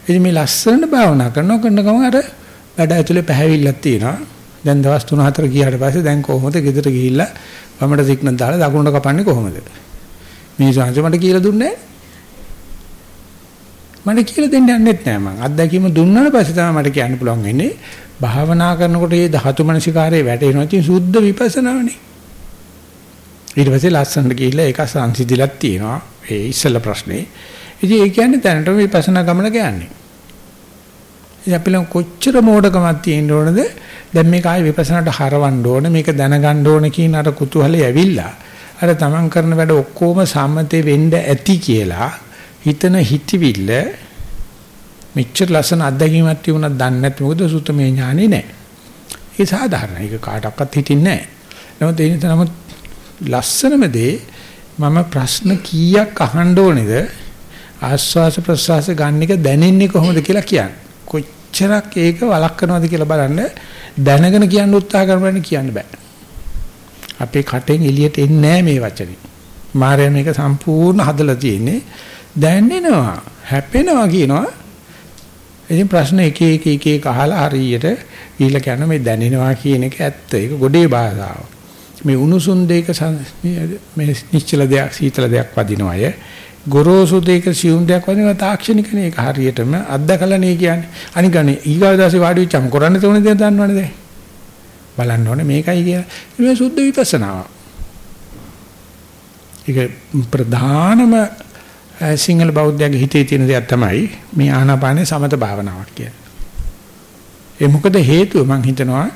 ඉතින් මේ ලස්සනට භාවනා කරනවා කරන ගමන් අර වැඩ ඇතුලේ පැහැවිල්ලක් තියෙනවා. දැන් දවස් 3-4 ගියාට පස්සේ දැන් කොහොමද ගෙදර ගිහිල්ලා වමට සිග්නල් දාලා දකුණට කපන්නේ කොහොමද? මේ සංස මට කියලා දුන්නේ මට කියලා දෙන්න යන්නෙත් නෑ මං. අත්දැකීම දුන්නාට පස්සේ තමයි මට කියන්න පුළුවන් වෙන්නේ. භාවනා කරනකොට මේ ධාතු මනසිකාරයේ වැටෙනවා තියෙන සුද්ධ විපස්සනාවනේ. ඊට පස්සේ ලස්සනට ගිහිල්ලා ඒක සංසිඳිලක් තියෙනවා. ඒ ඉස්සෙල්ලා ප්‍රශ්නේ. ඉතින් ඒ කියන්නේ දැනට විපස්සනා ගමන කියන්නේ. ඉතින් අපි ලං කොච්චර මෝඩකමක් තියෙන්න ඕනද දැන් මේක ආයේ විපස්සනාට හරවන්න ඕනේ මේක දැනගන්න ඕනේ කියන අර කුතුහලය ඇවිල්ලා අර තමන් කරන වැඩ ඔක්කොම සම්මතේ වෙන්න ඇති කියලා හිතන හිතවිල්ල මෙච්චර ලස්සන අත්දැකීමක් තිබුණා දන්නේ නැත්නම් මොකද සුත්තමේ ඥානෙ නැහැ. ඒ සාධාරණයි. ඒක කාටවත් හිතින්නේ නැහැ. නමුත් ඒ නිසා නමුත් ලස්සනම දේ මම ප්‍රශ්න කීයක් අහන්න ඕනේද ආස්වාස ප්‍රසවාස ගන්න එක දැනෙන්නේ කොහොමද කියලා කියන්නේ. කොච්චරක් ඒක වළක්වනවද කියලා බලන්න දැනගෙන කියන්න උත්සාහ කරනවනේ කියන්න බෑ. අපේ කටෙන් එළියට එන්නේ මේ වචනේ. මාර්යා මේක සම්පූර්ණ හදලා තියෙන්නේ දැනෙනවා හැපෙනවා කියනවා. ඉතින් ප්‍රශ්න එක එක එක එක අහලා හරියට ගිහිල්ලා කියන මේ දැනෙනවා කියන එක ඇත්ත. ඒක ගොඩේ භාෂාව. මේ උණුසුම් දෙයක මේ නිශ්චල දෙයක් සීතල දෙයක් වදිනවය. ගොරෝසු දෙයක සියුම් දෙයක් වදිනවා තාක්ෂණිකනේ ඒක හරියටම අත්දකලානේ කියන්නේ. අනිකනේ ඊගාදාසේ වාඩි වෙච්චම කරන්න තෝරන දේ දන්නවනේ දැන්. බලන්න ඕනේ මේකයි කියලා. මේ සුද්ධ විපස්සනාව. ඒක ප්‍රධානම සිංහල බෞද්ධයාගේ හිතේ තියෙන දෙයක් තමයි මේ ආනාපානේ සමත භාවනාවක් කියන්නේ. ඒ මොකද හේතුව මම හිතනවා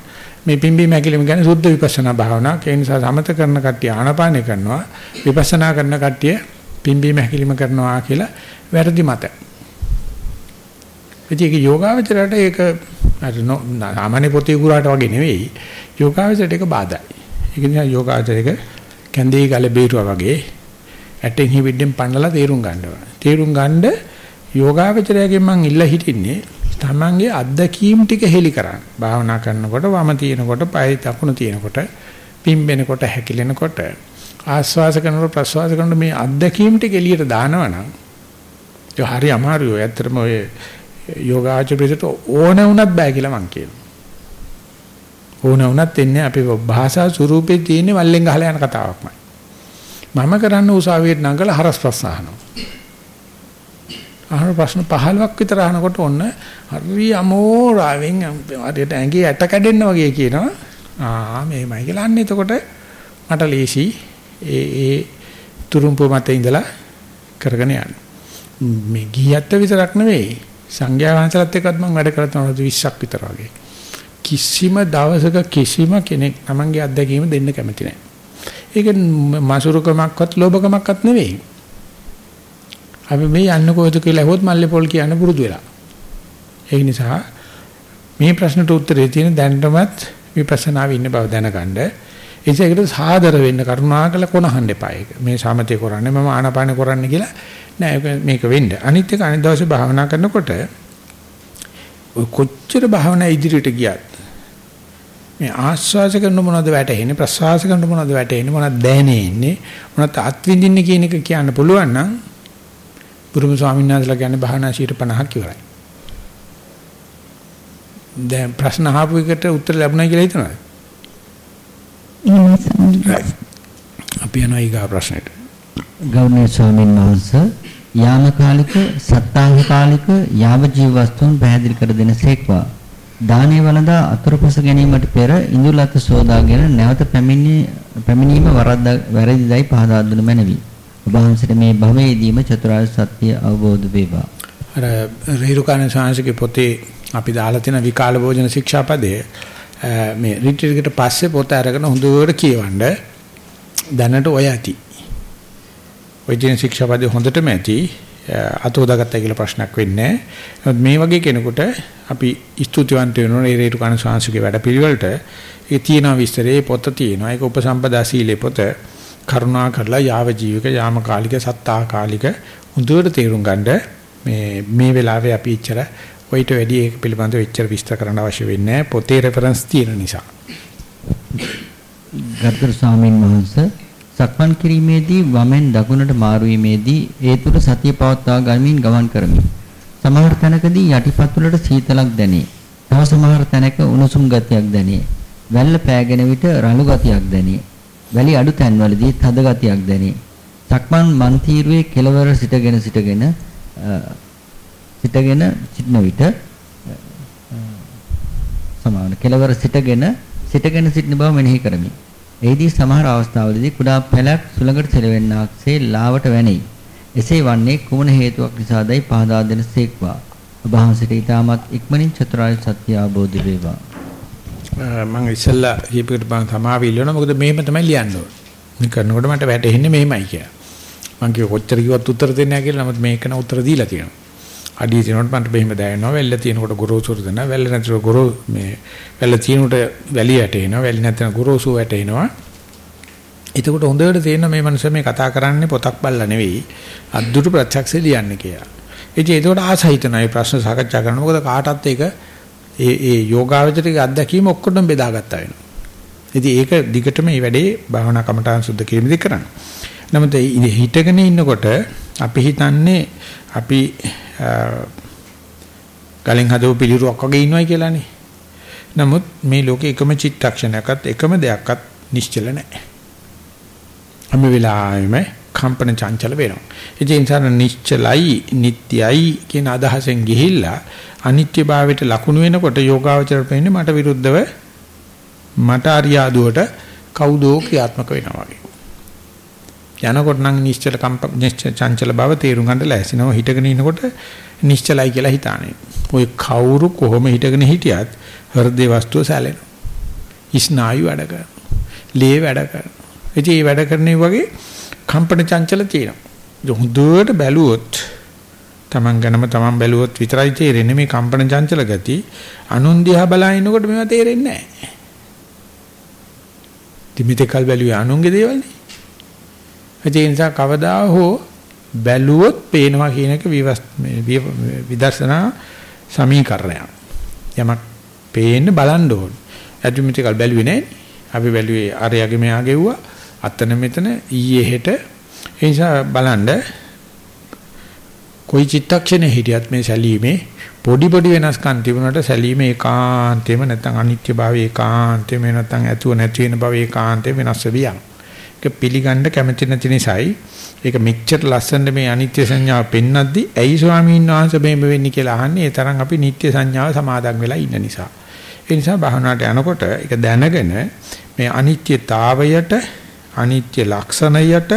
මේ පිම්බි මැකිලිම ගැන සුද්ධ විපස්සනා භාවනාවක්. ඒ නිසා සමත කරන කට්ටිය ආනාපානේ කරනවා විපස්සනා කරන කට්ටිය පිම්බීම හැකිලිම කරනවා කියලා වැරදි මත. ඒක යෝගාවචරයට ඒක අර සාමාන්‍ය පොතේ කුරාට වගේ නෙවෙයි. යෝගාවචරයට ඒක බාධායි. ඒක නිසා යෝගාවචරයක කැන්දේ ගල බේරුවා වගේ ඇටෙන් හිවිඩෙන් පන්නලා තේරුම් ගන්නවා. තේරුම් ගන්න යෝගාවචරයෙන් මං ඉල්ල හිටින්නේ තමන්ගේ අත්දැකීම් ටික හෙලි කරන්න. භාවනා කරනකොට වම තියෙනකොට, පය දකුණ තියෙනකොට, පිම්බෙනකොට, හැකිලෙනකොට ආස්වාස කරනකොට ප්‍රස්වාස කරනකොට මේ අත්දැකීම් ටික එළියට දානවනම් ඒ හරි අමාරුයි. ඔය ඇත්තටම ඔය යෝගාචරයට ඕන වුණත් බෑ කියලා මං කියනවා. ඕන වුණත් එන්නේ අපේ භාෂා ස්වරූපේ තියෙන වල්ලෙන් ගහලා යන කතාවක්මයි. මම කරන්න උසාවියට නංගලා හරස් ප්‍රශ්න අහනවා. අහන ප්‍රශ්න 15ක් විතර අහනකොට ඔන්න හරි අමෝරාවෙන් හරියට ඇඟේ ඇට කැඩෙන්න වගේ කියනවා. ආ මේමයි කියලා අන්න එතකොට මට ලේසි ඒ ඒ තුරුම්පු මත ඉඳලා කරගෙන යන්න. මේ ගියත් විතරක් නෙවෙයි සංඝයා වහන්සේලාත් එක්කත් මම වැඩ කරලා තියෙනවා 20ක් විතර වගේ. කිසිම දවසක කිසිම කෙනෙක් Tamange අත්දැකීම දෙන්න කැමති නැහැ. ඒක මසුරුකමක්වත් ලෝභකමක්වත් නෙවෙයි. අපි මේ යන්න කොහෙද කියලා ඇහුවොත් මල්ලේ පොල් කියන්න පුරුදු වෙලා. ඒ නිසා මේ ප්‍රශ්නට උත්තරේ තියෙන දැනටමත් විපස්සනාවේ ඉන්න බව දැනගන්න. ඒසයකට සාදර වෙන්න කරුණාකර කොනහන්න එපා ඒක. මේ සමතේ කරන්නේ මම ආනාපාන කරන්නේ කියලා නෑ මේක වෙන්න. අනිත් එක අනිත් දවසේ භාවනා කරනකොට ඔය කොච්චර භාවනා ඉදිරියට ගියත් මේ ආස්වාස කරන මොනවද වැටෙන්නේ ප්‍රසවාස කරන මොනවද වැටෙන්නේ මොනවද දැනෙන්නේ මොනවද අත්විඳින්නේ කියන එක කියන්න පුළුවන් නම් බුදුම ස්වාමීන් වහන්සේලා කියන්නේ භාවනා 50ක් ඉවරයි. දැන් ප්‍රශ්න අහපු එකට උත්තර ලැබුණා කියලා හිතනවාද? අපි යනවා ඊගා ප්‍රශ්නෙට. ගෞරවනීය ස්වාමීන් වහන්සේ යාමකාලික සත්තාංගකාලික යාව ජීව වස්තුන් පැහැදිලි කර දෙනසේක්වා. දානේ වළඳා අතුරුපස ගැනීමට පෙර ඉඳුලත සෝදාගෙන නැවත පැමිණීම වරද්ද වැරදිදයි පහදා දුන මැනවි. ඔබ වහන්සේට මේ භවයේදීම චතුරාර්ය සත්‍ය අවබෝධ වේවා. අර රේරුකාණ සාංශිකේ පොතේ අපි දාලා තියෙන විකාල භෝජන ශික්ෂාපදයේ මේ රිට්‍රීට් එකට පස්සේ පොත අරගෙන හොඳට කියවන්න දැනට ඔය ඇති. ඔය දින ශික්ෂාපදේ හොඳටම ඇති. අතෝදාගත්තා කියලා ප්‍රශ්නයක් වෙන්නේ නැහැ. මේ වගේ කෙනෙකුට අපි ස්තුතිවන්ත වෙනවා මේ රේරුකාණ සාංශිකේ වැඩපිළිවෙලට. ඒ තියෙන විස්තරේ පොත තියෙනවා. ඒක උපසම්පදා සීලේ පොත. කරුණා කරලා යාව ජීවික යාම කාලික සත්තා කාලික හොඳට තේරුම් ගන්න මේ මේ වෙලාවේ අපි ඉච්චර ඔయిత වැඩි ඒක පිළිබඳව එච්චර විස්තර කරන්න අවශ්‍ය වෙන්නේ නැහැ පොතේ රෙෆරන්ස් තියෙන නිසා. ගරුතර ස්වාමීන් වහන්සේ සක්මන් කිරීමේදී වමෙන් දකුණට මාරු වීමේදී ඒ තුර සතිය පවත්වා ගනිමින් ගමන් කරමි. සමහර තැනකදී යටිපතුලට සීතලක් දැනේ. තව සමහර තැනක උණුසුම් ගතියක් දැනේ. වැල්ල පෑගෙන විට රළු ගතියක් දැනේ. වැලි අඩු තැන්වලදී තද ගතියක් දැනේ. සක්මන් මන්තිරුවේ කෙළවර සිටගෙන සිටගෙන සිටගෙන සිටන විට සමාන කෙළවර සිටගෙන සිටගෙන සිටින බව මෙනෙහි කරමි. එෙහිදී සමහර අවස්ථාවලදී කුඩා පැලක් සුළඟට සෙලවෙන්නාක්සේ ලාවට වැනේ. එසේ වන්නේ කුමන හේතුවක් නිසාදයි පහදා දෙන සේක්වා. ඔබ වහන්සේට ඊටමත් ඉක්මනින් චතුරාර්ය සත්‍ය අවබෝධ වේවා. මම ඉස්සෙල්ලා දීපකට බං සමාවි ඉල්ලනවා මොකද මෙහෙම තමයි ලියන්න ඕනේ. මේ කරනකොට මට වැටෙන්නේ මෙහෙමයි කියලා. මං කිය කොච්චර කිව්වත් උත්තර දෙන්නේ නැහැ කියලා නමුත් මේක න උත්තර දීලා තියෙනවා. අඩිය තියෙනකොට මන්ට මෙහෙම දැනෙනවා වැල්ල තියෙනකොට ගොරෝසුර දෙනවා වැල්ල නැතිව ගොරෝ මේ වැල්ල තියෙනකොට වැලිය වැටෙනවා වැලි නැතිව ගොරෝසු වැටෙනවා. එතකොට හොඳට තේරෙනවා මේ මනුස්සයා මේ කතා කරන්නේ පොතක් බලලා නෙවෙයි අද්දුරු ප්‍රත්‍යක්ෂේ ලියන්නේ කියලා. ඉතින් ඒකට ආසහිතන මේ ප්‍රශ්න සාකච්ඡා කරනවා මොකද කාටත් ඒක ඒ ඒ යෝගාවචරික අත්දැකීම ඔක්කොටම බෙදාගත්තා වෙනවා. ඉතින් ඒක දිගටම මේ වැඩේ භාවනා කමඨාන් සුද්ධ කිරීමදී කරන්න. නමුත් හිටගෙන ඉන්නකොට අපි හිතන්නේ අපි ගලෙන් හදපු පිළිරුවක් වගේ ඉන්නවයි කියලානේ. නමුත් මේ ලෝකේ එකම චිත්තක්ෂණයක්වත් එකම දෙයක්වත් නිශ්චල නැහැ. හැම වෙලාවෙම කම්පන චංචල වෙනවා. ඒ නිසා නිශ්චලයි, නිට්ටයයි කියන අදහසෙන් ගිහිල්ලා අනිත්‍යභාවයට ලකුණු වෙනකොට යෝගාවචරයට වෙන්නේ මට විරුද්ධව මට අරියාදුවට කවුදෝ ක්‍රියාත්මක වෙනවා වගේ. යනකොට නම් නිශ්චල කම්ප චංචල බව තේරුම් ගන්න ලෑස්තිනව හිටගෙන ඉනකොට නිශ්චලයි කියලා හිතානේ. ඔය කවුරු කොහොම හිටගෙන හිටියත් හෘදේ වස්තුව සැලෙනවා. ස්නායු වැඩ කරනවා. ලේ වැඩ කරනවා. ඉතින් මේ වැඩ කරන්නේ වගේ කම්පන චංචල තියෙනවා. හොඳට බැලුවොත් Taman ගැනම Taman බැලුවොත් විතරයි තේරෙන්නේ මේ කම්පන චංචල ගති. අනුන් දිහා බලනකොට මේවා තේරෙන්නේ නැහැ. තිමිතකල් බැලුවේ අනුන්ගේ දේවල්නේ. ඒ නිසා කවදා හෝ බැලුවොත් පේනවා කියන එක විදර්ශනා සමීකරණයක්. යමක් පේන්න බලන්න ඕන. ඇතුමිතකල් බැලුවේ නැහැ. අපි බැලුවේ අරයගේ මෙයා ගෙව්වා. අතන මෙතන ඊයේ හෙට ඒ නිසා බලන්න කොයි චිත්තක්ෂණේ හිටියත් මේ සැලීමේ පොඩි පොඩි වෙනස්කම් තිබුණාට සැලීම ඒකාන්තෙම නැත්නම් අනිත්‍ය භාවය ඒකාන්තෙම නැත්නම් ඇතුව නැති වෙන භවය ඒකාන්තෙම වෙනස් වෙවියන්. ඒක පිළිගන්න කැමති නැති නිසායි ඒක මෙච්චර ලස්සනට මේ අනිත්‍ය සංඥාව පෙන්වද්දි ඇයි ස්වාමීන් වහන්සේ මෙහෙම වෙන්නේ කියලා අහන්නේ ඒ තරම් අපි නිත්‍ය සංඥාව සමාදන් වෙලා ඉන්න නිසා. ඒ නිසා භාවනාවට යනකොට ඒක දැනගෙන මේ අනිත්‍යතාවයට අනිත්‍ය ලක්ෂණයට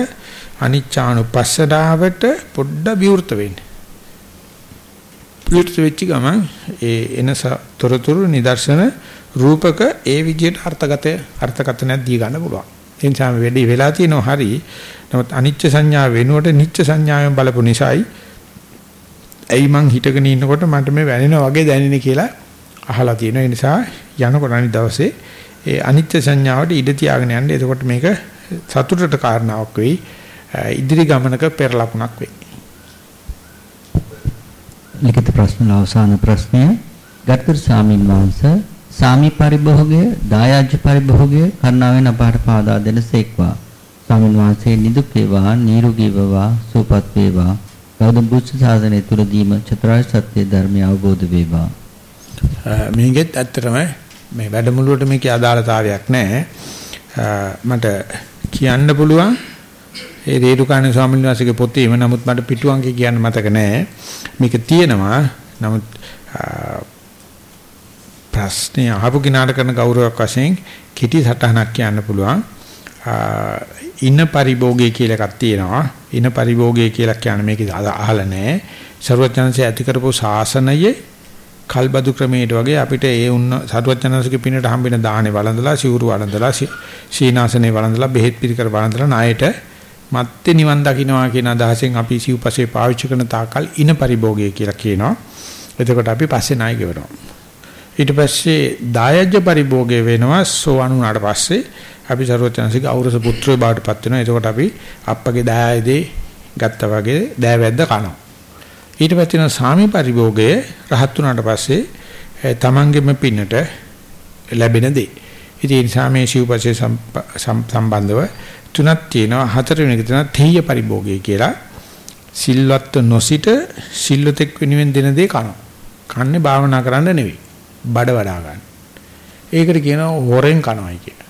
අනිච්චානුපස්සදාවට පොඩ්ඩ විවෘත වෙන්න. විවෘත වෙච්ච ගමන් ඒ එන තොරතුරු නිදර්ශන රූපක ඒ විදිහට අර්ථගත අර්ථකථනයක් දී ගන්න පුළුවන්. ඒ නිසා මේ වැඩි වෙලා තියෙනවා හරි. නමුත් අනිච්ච සංඥා වෙනුවට නිච්ච සංඥාවෙන් බලපු නිසායි ඇයි මං හිටගෙන ඉන්නකොට මට මේ වැනෙනා වගේ දැනෙන්නේ කියලා අහලා තියෙනවා. ඒ නිසා යනකොට අනිත් දවසේ ඒ අනිත්‍ය සංඥාවට ඉඩ තියාගෙන යන්න. එතකොට මේක සතුටට කාරණාවක් වෙයි. ඉදිරි ගමනක පෙර ලකුණක් වෙයි. ලිඛිත ප්‍රශ්න අවසාන ප්‍රශ්නය ගත්තර ස්වාමින් වහන්සේ සාමි පරිභෝගය දායාජ්‍ය පරිභෝගය කරුණාවෙන් අපහට පාදා දෙනසේක්වා ස්වාමින් වහන්සේ නිදුක් වේවා නිරෝගී වේවා සුවපත් වේවා. ගෞතම බුද්ධ ශාසනය තුලදීම චතුරාර්ය සත්‍ය ධර්මය අවබෝධ වේවා. මේකෙත් ඇත්තටම මේ වැඩමුළුවට මේකේ අදාළතාවයක් නැහැ. මට කියන්න පුළුවන්. ඒ රේරුකාණේ ස්වාමීන් වහන්සේගේ පොතේම නමුත් මට පිටුවන්ගේ කියන්න මතක නැහැ. මේක තියෙනවා. නමුත් ප්‍රශ්නේ අහපු කිනාට කරන ගෞරවයක් වශයෙන් කිටි සටහනක් කියන්න පුළුවන්. ඉන පරිභෝගය කියලා එකක් තියෙනවා. ඉන පරිභෝගය කියලා කියන්නේ මේක අහලා නැහැ. ਸਰවඥාන්සේ ඇති කරපු ශාසනයේ කල්බදු ක්‍රමයට වගේ අපිට ඒ උන්න සරුවචනන්සේගේ පිනට හම්බෙන දාහනේ වළඳලා සිවුරු වළඳලා සීනාසනේ වළඳලා බෙහෙත් පිළිකර වළඳලා ණයට මත්තේ නිවන් දකින්නවා කියන අදහසෙන් අපි සිව්පසේ පාවිච්චි කරන තාකල් ඉන පරිභෝගය කියලා කියනවා. එතකොට අපි පස්සේ ණය ගෙවනවා. ඊට පස්සේ දායජ්‍ය පරිභෝගය වෙනවා සෝවන් වුණාට පස්සේ අපි ਸਰවඥාන්සේගේ අවුරුස පුත්‍රයෝ බවට පත් වෙනවා. එතකොට අපි අප්පගේ දායදේ ගත්තා වගේ දෑවැද්ද කනවා. ඊට පස්සේ තියෙන සාමි පරිභෝගය රහත් වුණාට පස්සේ තමන්ගෙම පින්නට ලැබෙන දේ. ඉතින් ඒ නිසා මේ සිව්පසේ සම්බන්ධව තුනක් තියෙනවා හතරවෙනි එක තියෙනවා තේය පරිභෝගය කියලා. සිල්වත් නොසිට සිල්වතෙක් වෙනුවෙන් දෙන දේ කනවා. කන්නේ භාවනා කරන්න නෙවෙයි. බඩ වඩා ගන්න. ඒකට කියනවා හොරෙන් කනවායි කියලා.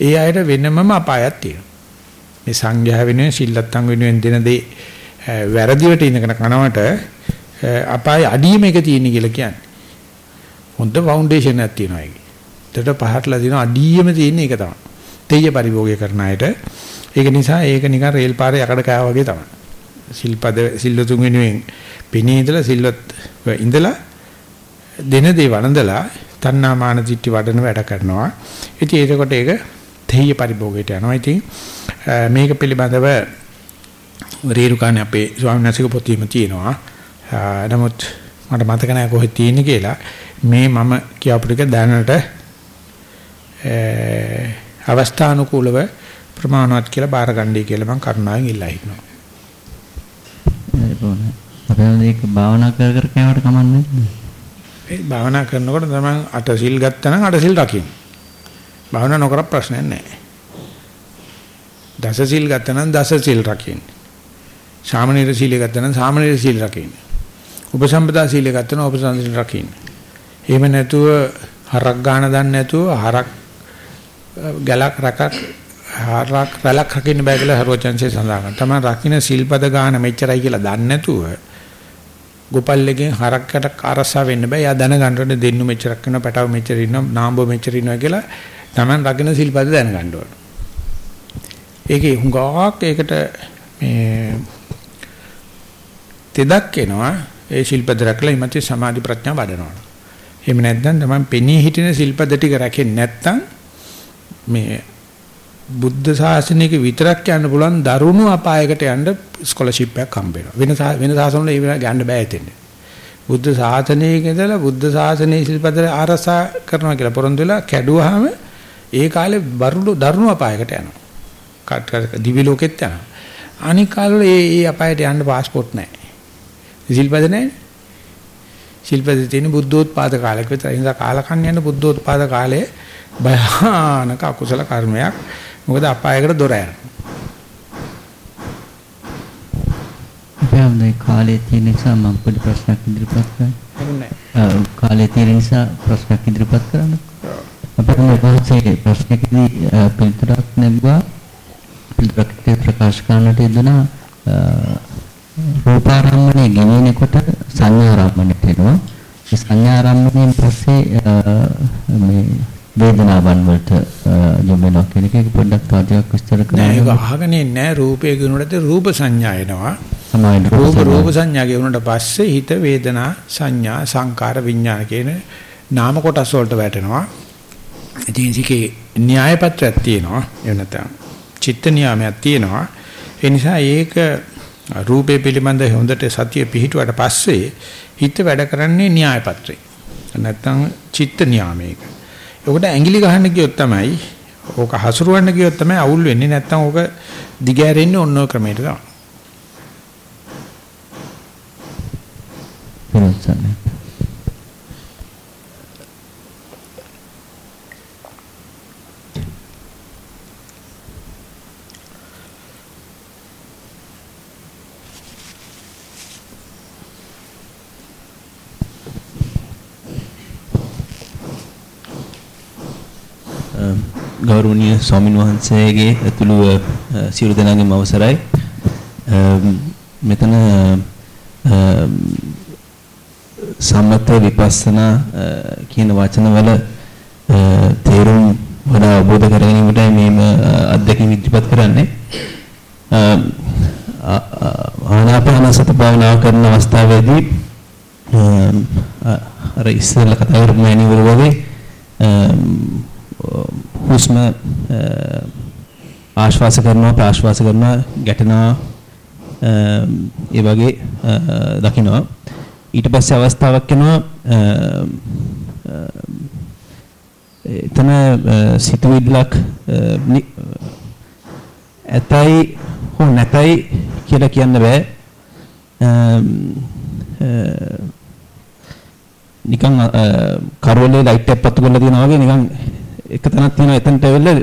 ඒ අයට වෙනමම අපායක් තියෙනවා. මේ සංඝයා වෙනුවෙන් සිල්ලත්තන් වෙනුවෙන් දෙන දේ වැරදිවට ඉඳගෙන කනවට අපායේ අඩියම එක තියෙන කියලා කියන්නේ. හොඳ ෆවුන්ඩේෂන් එකක් තියෙනවා ඒකේ. ඊට පහටලා තියෙන අඩියම තියෙන එක තමයි. තේජ පරිභෝගය කරන අයට ඒක නිසා ඒක නිකන් රේල් පාරේ යකඩ කෑවා වගේ තමයි. සිල්පද සිල්ලතුන් වෙනුවෙන් පිනේ ඉඳලා සිල්වත් ඉඳලා දෙන දේ වළඳලා තණ්හා මාන දිට්ටි වඩන වැඩ කරනවා. ඉතින් ඒකකොට ඒක තේය පරිභෝගයට යනවා. ඉතින් මේක පිළිබඳව රේරුකානේ අපේ ස්වාමීන් වහන්සේගේ පොතේම තියෙනවා. නමුත් මට මතක නැහැ කොහෙද තියෙන්නේ කියලා. මේ මම කියපු ටික දැනට අවස්ථානුකූලව ප්‍රමාණවත් කියලා බාරගන්නයි කියලා මම කරුණාවෙන් ඉල්ලා හිටිනවා. අපේ මේක භාවනා කර කර කෑවට කමන්නේ ඒ භාවනා කරනකොට තමයි අට සිල් ගත්තා නම් අට සිල් රකින්න. භාවනා නොකර ප්‍රශ්නයක් නැහැ. දස සිල් ගත්තා නම් දස සිල් රකින්න. සාමනීර සීලය ගත්තා නම් සාමනීර සීල රකින්න. උපසම්පදා සීලය ගත්තා නම් උපසම්පදා සීල රකින්න. එහෙම නැතුව හරක් ගන්න දන්නේ නැතුව හරක් ගලක් රකක් හරක් රැලක් රකින්න බෑ කියලා හරවචන්සේ සඳහන් කරනවා. තමයි රකින්න සිල්පද ගාන මෙච්චරයි කියලා දන්නේ නැතුව ගෝපල්ලගෙන් හරක්කට අරසා වෙන්න බෑ. යා දැනගන්න ඕනේ දෙන්නු මෙච්චරක් වෙනවා, පැටව මෙච්චර ඉන්නවා, නාඹෝ මෙච්චර ඉන්නවා කියලා Taman රකින්න සිල්පද දැනගන්න ඕනේ. ඒකේ හුඟක් ඒකට මේ තෙදක් එනවා. ඒ ශිල්පද රැකලා ඊමත් සමාධි ප්‍රඥා වඩනවා. එහෙම නැත්නම් තමයි පෙනී හිටින ශිල්පද ටික රැකෙන්නේ නැත්නම් මේ බුද්ධ ශාසනයක විතරක් යන්න පුළුවන් දරුණු අපායකට යන්න ස්කෝලර්ෂිප් එකක් හම්බ වෙනවා. වෙන වෙන ශාසනවල ඒ ගන්න බෑ එතෙන්. බුද්ධ ශාසනයක ඉඳලා බුද්ධ ශාසනයේ ශිල්පද ආරසා කරනවා කියලා පොරොන්දු වෙලා කැඩුවාම ඒ කාලේ බරුළු දරුණු අපායකට යනවා. කාට දිවි ලෝකෙත් යනවා. අනික කාලවල ඒ ඒ අපායට යන්න પાස්පෝර්ට් නැහැ. ශිල්පද නැහැ. ශිල්පද තියෙන බුද්ධෝත්පාද කාලයක විතර. ඒ නිසා කාලකන්‍ය යන බුද්ධෝත්පාද කාලයේ භයානක අකුසල කර්මයක්. මොකද අපායකට දොර යනවා. අපේ කාලේ තියෙන නිසා මම පොඩි ප්‍රශ්නයක් ඉදිරිපත් කරනවා. කාලේ තියෙන නිසා ප්‍රශ්නයක් ඉදිරිපත් කරන්න. අපේ පහසේ ප්‍රශ්නකදී පිළිතුරක් නැගුවා ප්‍රකාශ කරන්නට යෙදුනා රූපාරම්මණය ගෙනෙනකොට සංඥාරම්මණයට එනවා. ඒ සංඥාරම්මණයෙන් පස්සේ මේ වේදනාවන් වලට යොමුනවා කියන එක පොඩ්ඩක් තවටියක් විස්තර කරන්න. නෑ ඒක අහගනේ නෑ රූපේ ගුණවලට රූප සංඥා එනවා. සමාන රූප රූප සංඥා ගෙවුනට පස්සේ හිත වේදනා සංඥා සංකාර විඥාන කියන නාම කොටස් වලට වැටෙනවා. ඉතින් ඒකේ න්‍යාය පත්‍රයක් තියෙනවා. එහෙම නැත්නම් චිත්ත නියාමයක් තියෙනවා. ඒ නිසා ඒක රූපේ පිළිබඳ හොඳට සතිය පිහිටුවට පස්සේ හිත වැඩ කරන්නේ න්‍යාය පත්‍රේ. නැත්නම් චිත්ත නියාමයක. ඒකට ඇඟිලි ගහන්න ගියොත් තමයි ඕක හසුරවන්න ගියොත් තමයි අවුල් වෙන්නේ නැත්නම් ඕක දිගෑරෙන්නේ ඔන්න ඔය ක්‍රමයට තමයි. ගෞරවනීය ස්වාමින් වහන්සේගේ ඇතුළු සියලු දෙනාගේම අවසරයි. මෙතන සම්මත විපස්සනා කියන වචනවල තේරුම් වඩා අවබෝධ කර ගැනීමටයි මේම අත්දැකීම් ඉදිරිපත් කරන්නේ. ආනාපාන සති භාවනාව කරන අවස්ථාවේදී අර ඉස්සෙල්ලා කතා කරපු මෑණිවරු වගේ හුස්ම ආශ්වාස කරනවා ප්‍රාශ්වාස කරනවා ගැටෙනවා ඒ වගේ දකින්නවා ඊට පස්සේ අවස්ථාවක් එනවා එතන සිතුවිල්ලක් ඇතයි හෝ නැතයි කියලා කියන්න බෑ. නිකන් කරවලේ ලයිට් එකක් පත්තු කරලා තියනවා වගේ නිකන් එක තැනක් තියෙනවා එතනට ඇවිල්ලා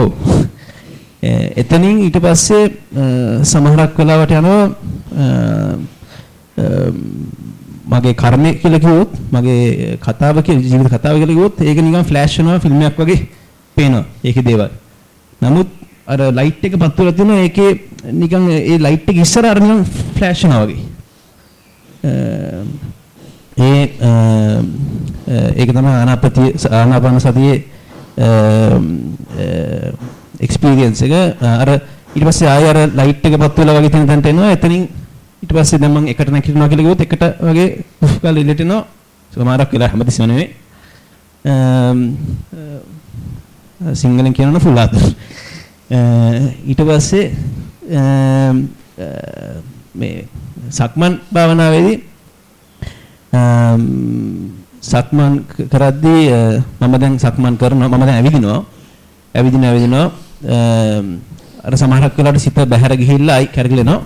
ඔව් එතනින් ඊට පස්සේ සමහරක් වෙලාවට යනවා මගේ කර්මය කියලා කිව්වොත් මගේ කතාව කියලා ජීවිත කතාව කියලා කිව්වොත් ඒක නිකන් ෆ්ලෑෂ් වෙනවා ෆිල්ම් එකක් වගේ පේනවා ඒකේ දේවල්. නමුත් අර ලයිට් එක පත්තු වෙලා තියෙනවා ඒකේ නිකන් ඒ ලයිට් එක ඉස්සර අර නිකන් ෆ්ලෑෂ් වෙනවා වගේ. ඒ ඒක තමයි ආනාපති ආනාපාන සතියේ එක්ස්පීරියන්ස් එක. අර ඊට පස්සේ ආය අර ලයිට් එක පත් වෙලා වගේ තියෙන තැනට එනවා. එතනින් ඊට පස්සේ දැන් මම එකට නැගිටිනවා කියලා කිව්වොත් එකට වගේ උෆ් ගාලා ඉල්ලට එනවා. සමහරක් වෙලා හැමතිස්සම නෙවෙයි. සිංහලෙන් කියනවා ෆුල් ආතර ඊට පස්සේ මේ සක්මන් භාවනාවේදී සක්මන් කරද්දී මම දැන් සක්මන් කරනවා මම දැන් ඇවිදිනවා. ඇවිදින ඇවිදිනවා අර සමහරක් වෙලාවට සිත බැහැර ගිහිල්ලා අයි කැරකිලෙනවා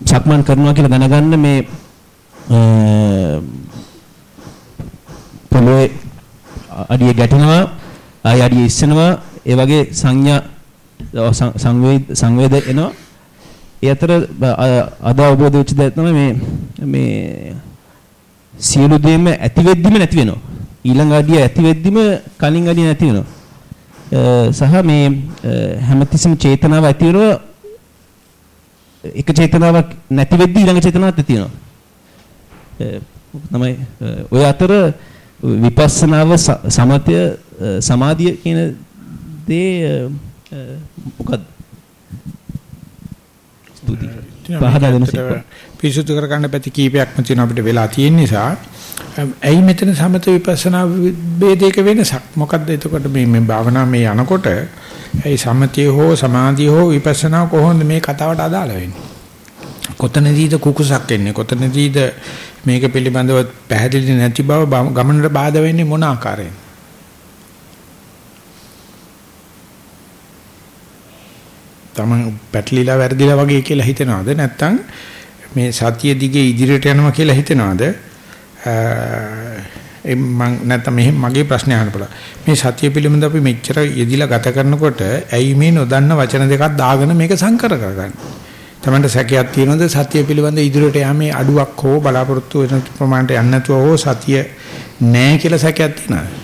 සක්මන් කරනවා කියලා දැනගන්න මේ පොළොවේ අඩිය ගැටෙනවා ආය අඩිය ඉස්සෙනවා ඒ වගේ සංඥා සංවේද සංවේද එනවා. ඒ අතර අද අවබෝධ වෙච්ච දේ තමයි මේ මේ සියලු දේම ඇති වෙද්දිම නැති වෙනවා. ඊළඟ අඩිය ඇති වෙද්දිම කලින් අඩිය නැති වෙනවා. සහ මේ හැමතිස්සෙම චේතනාව ඇති වෙනවා එක චේතනාවක් නැති වෙද්දි ඊළඟ චේතනාවක් ඇති වෙනවා. තමයි ඔය අතර විපස්සනාව සමතය සමාධිය කියන දේ මොකක්ද ස්තුතියි. පහදා දෙන්න පිරිසුදු කරගන්න පැති කීපයක්ම තියෙන අපිට වෙලා තියෙන නිසා. ඇයි මෙතන සමත විපස්සනා ભેදයක වෙනසක්? මොකද්ද එතකොට මේ මේ භාවනා මේ යනකොට? ඇයි සමතිය හෝ සමාධිය හෝ විපස්සනා කොහොමද මේ කතාවට අදාළ වෙන්නේ? කොතනදීද කුකුසක් එන්නේ? කොතනදීද මේක පිළිබඳව පැහැදිලි නැති බව ගමනට බාධා වෙන්නේ මොන ආකාරයෙන් තමන් පැටලිලා වැරදිලා වගේ කියලා හිතනවාද? නැත්නම් මේ සතිය දිගේ ඉදිරියට යනවා කියලා හිතනවාද? එම් මං නැත්නම් මෙහෙම මගේ ප්‍රශ්නේ අහන්න පුළුවන්. මේ සතිය පිළිබඳ අපි මෙච්චර යෙදිලා ගත කරනකොට ඇයි මේ නොදන්න වචන දෙකක් දාගෙන මේක සංකර කරගන්නේ? තමන්ට සැකයක් තියෙනවද සතිය පිළිබඳ ඉදිරියට යෑමේ අඩුවක් හෝ බලාපොරොත්තු වෙන ප්‍රමාණයට යන්නේ නැතුව හෝ සතිය නැහැ කියලා සැකයක් තියෙනවද?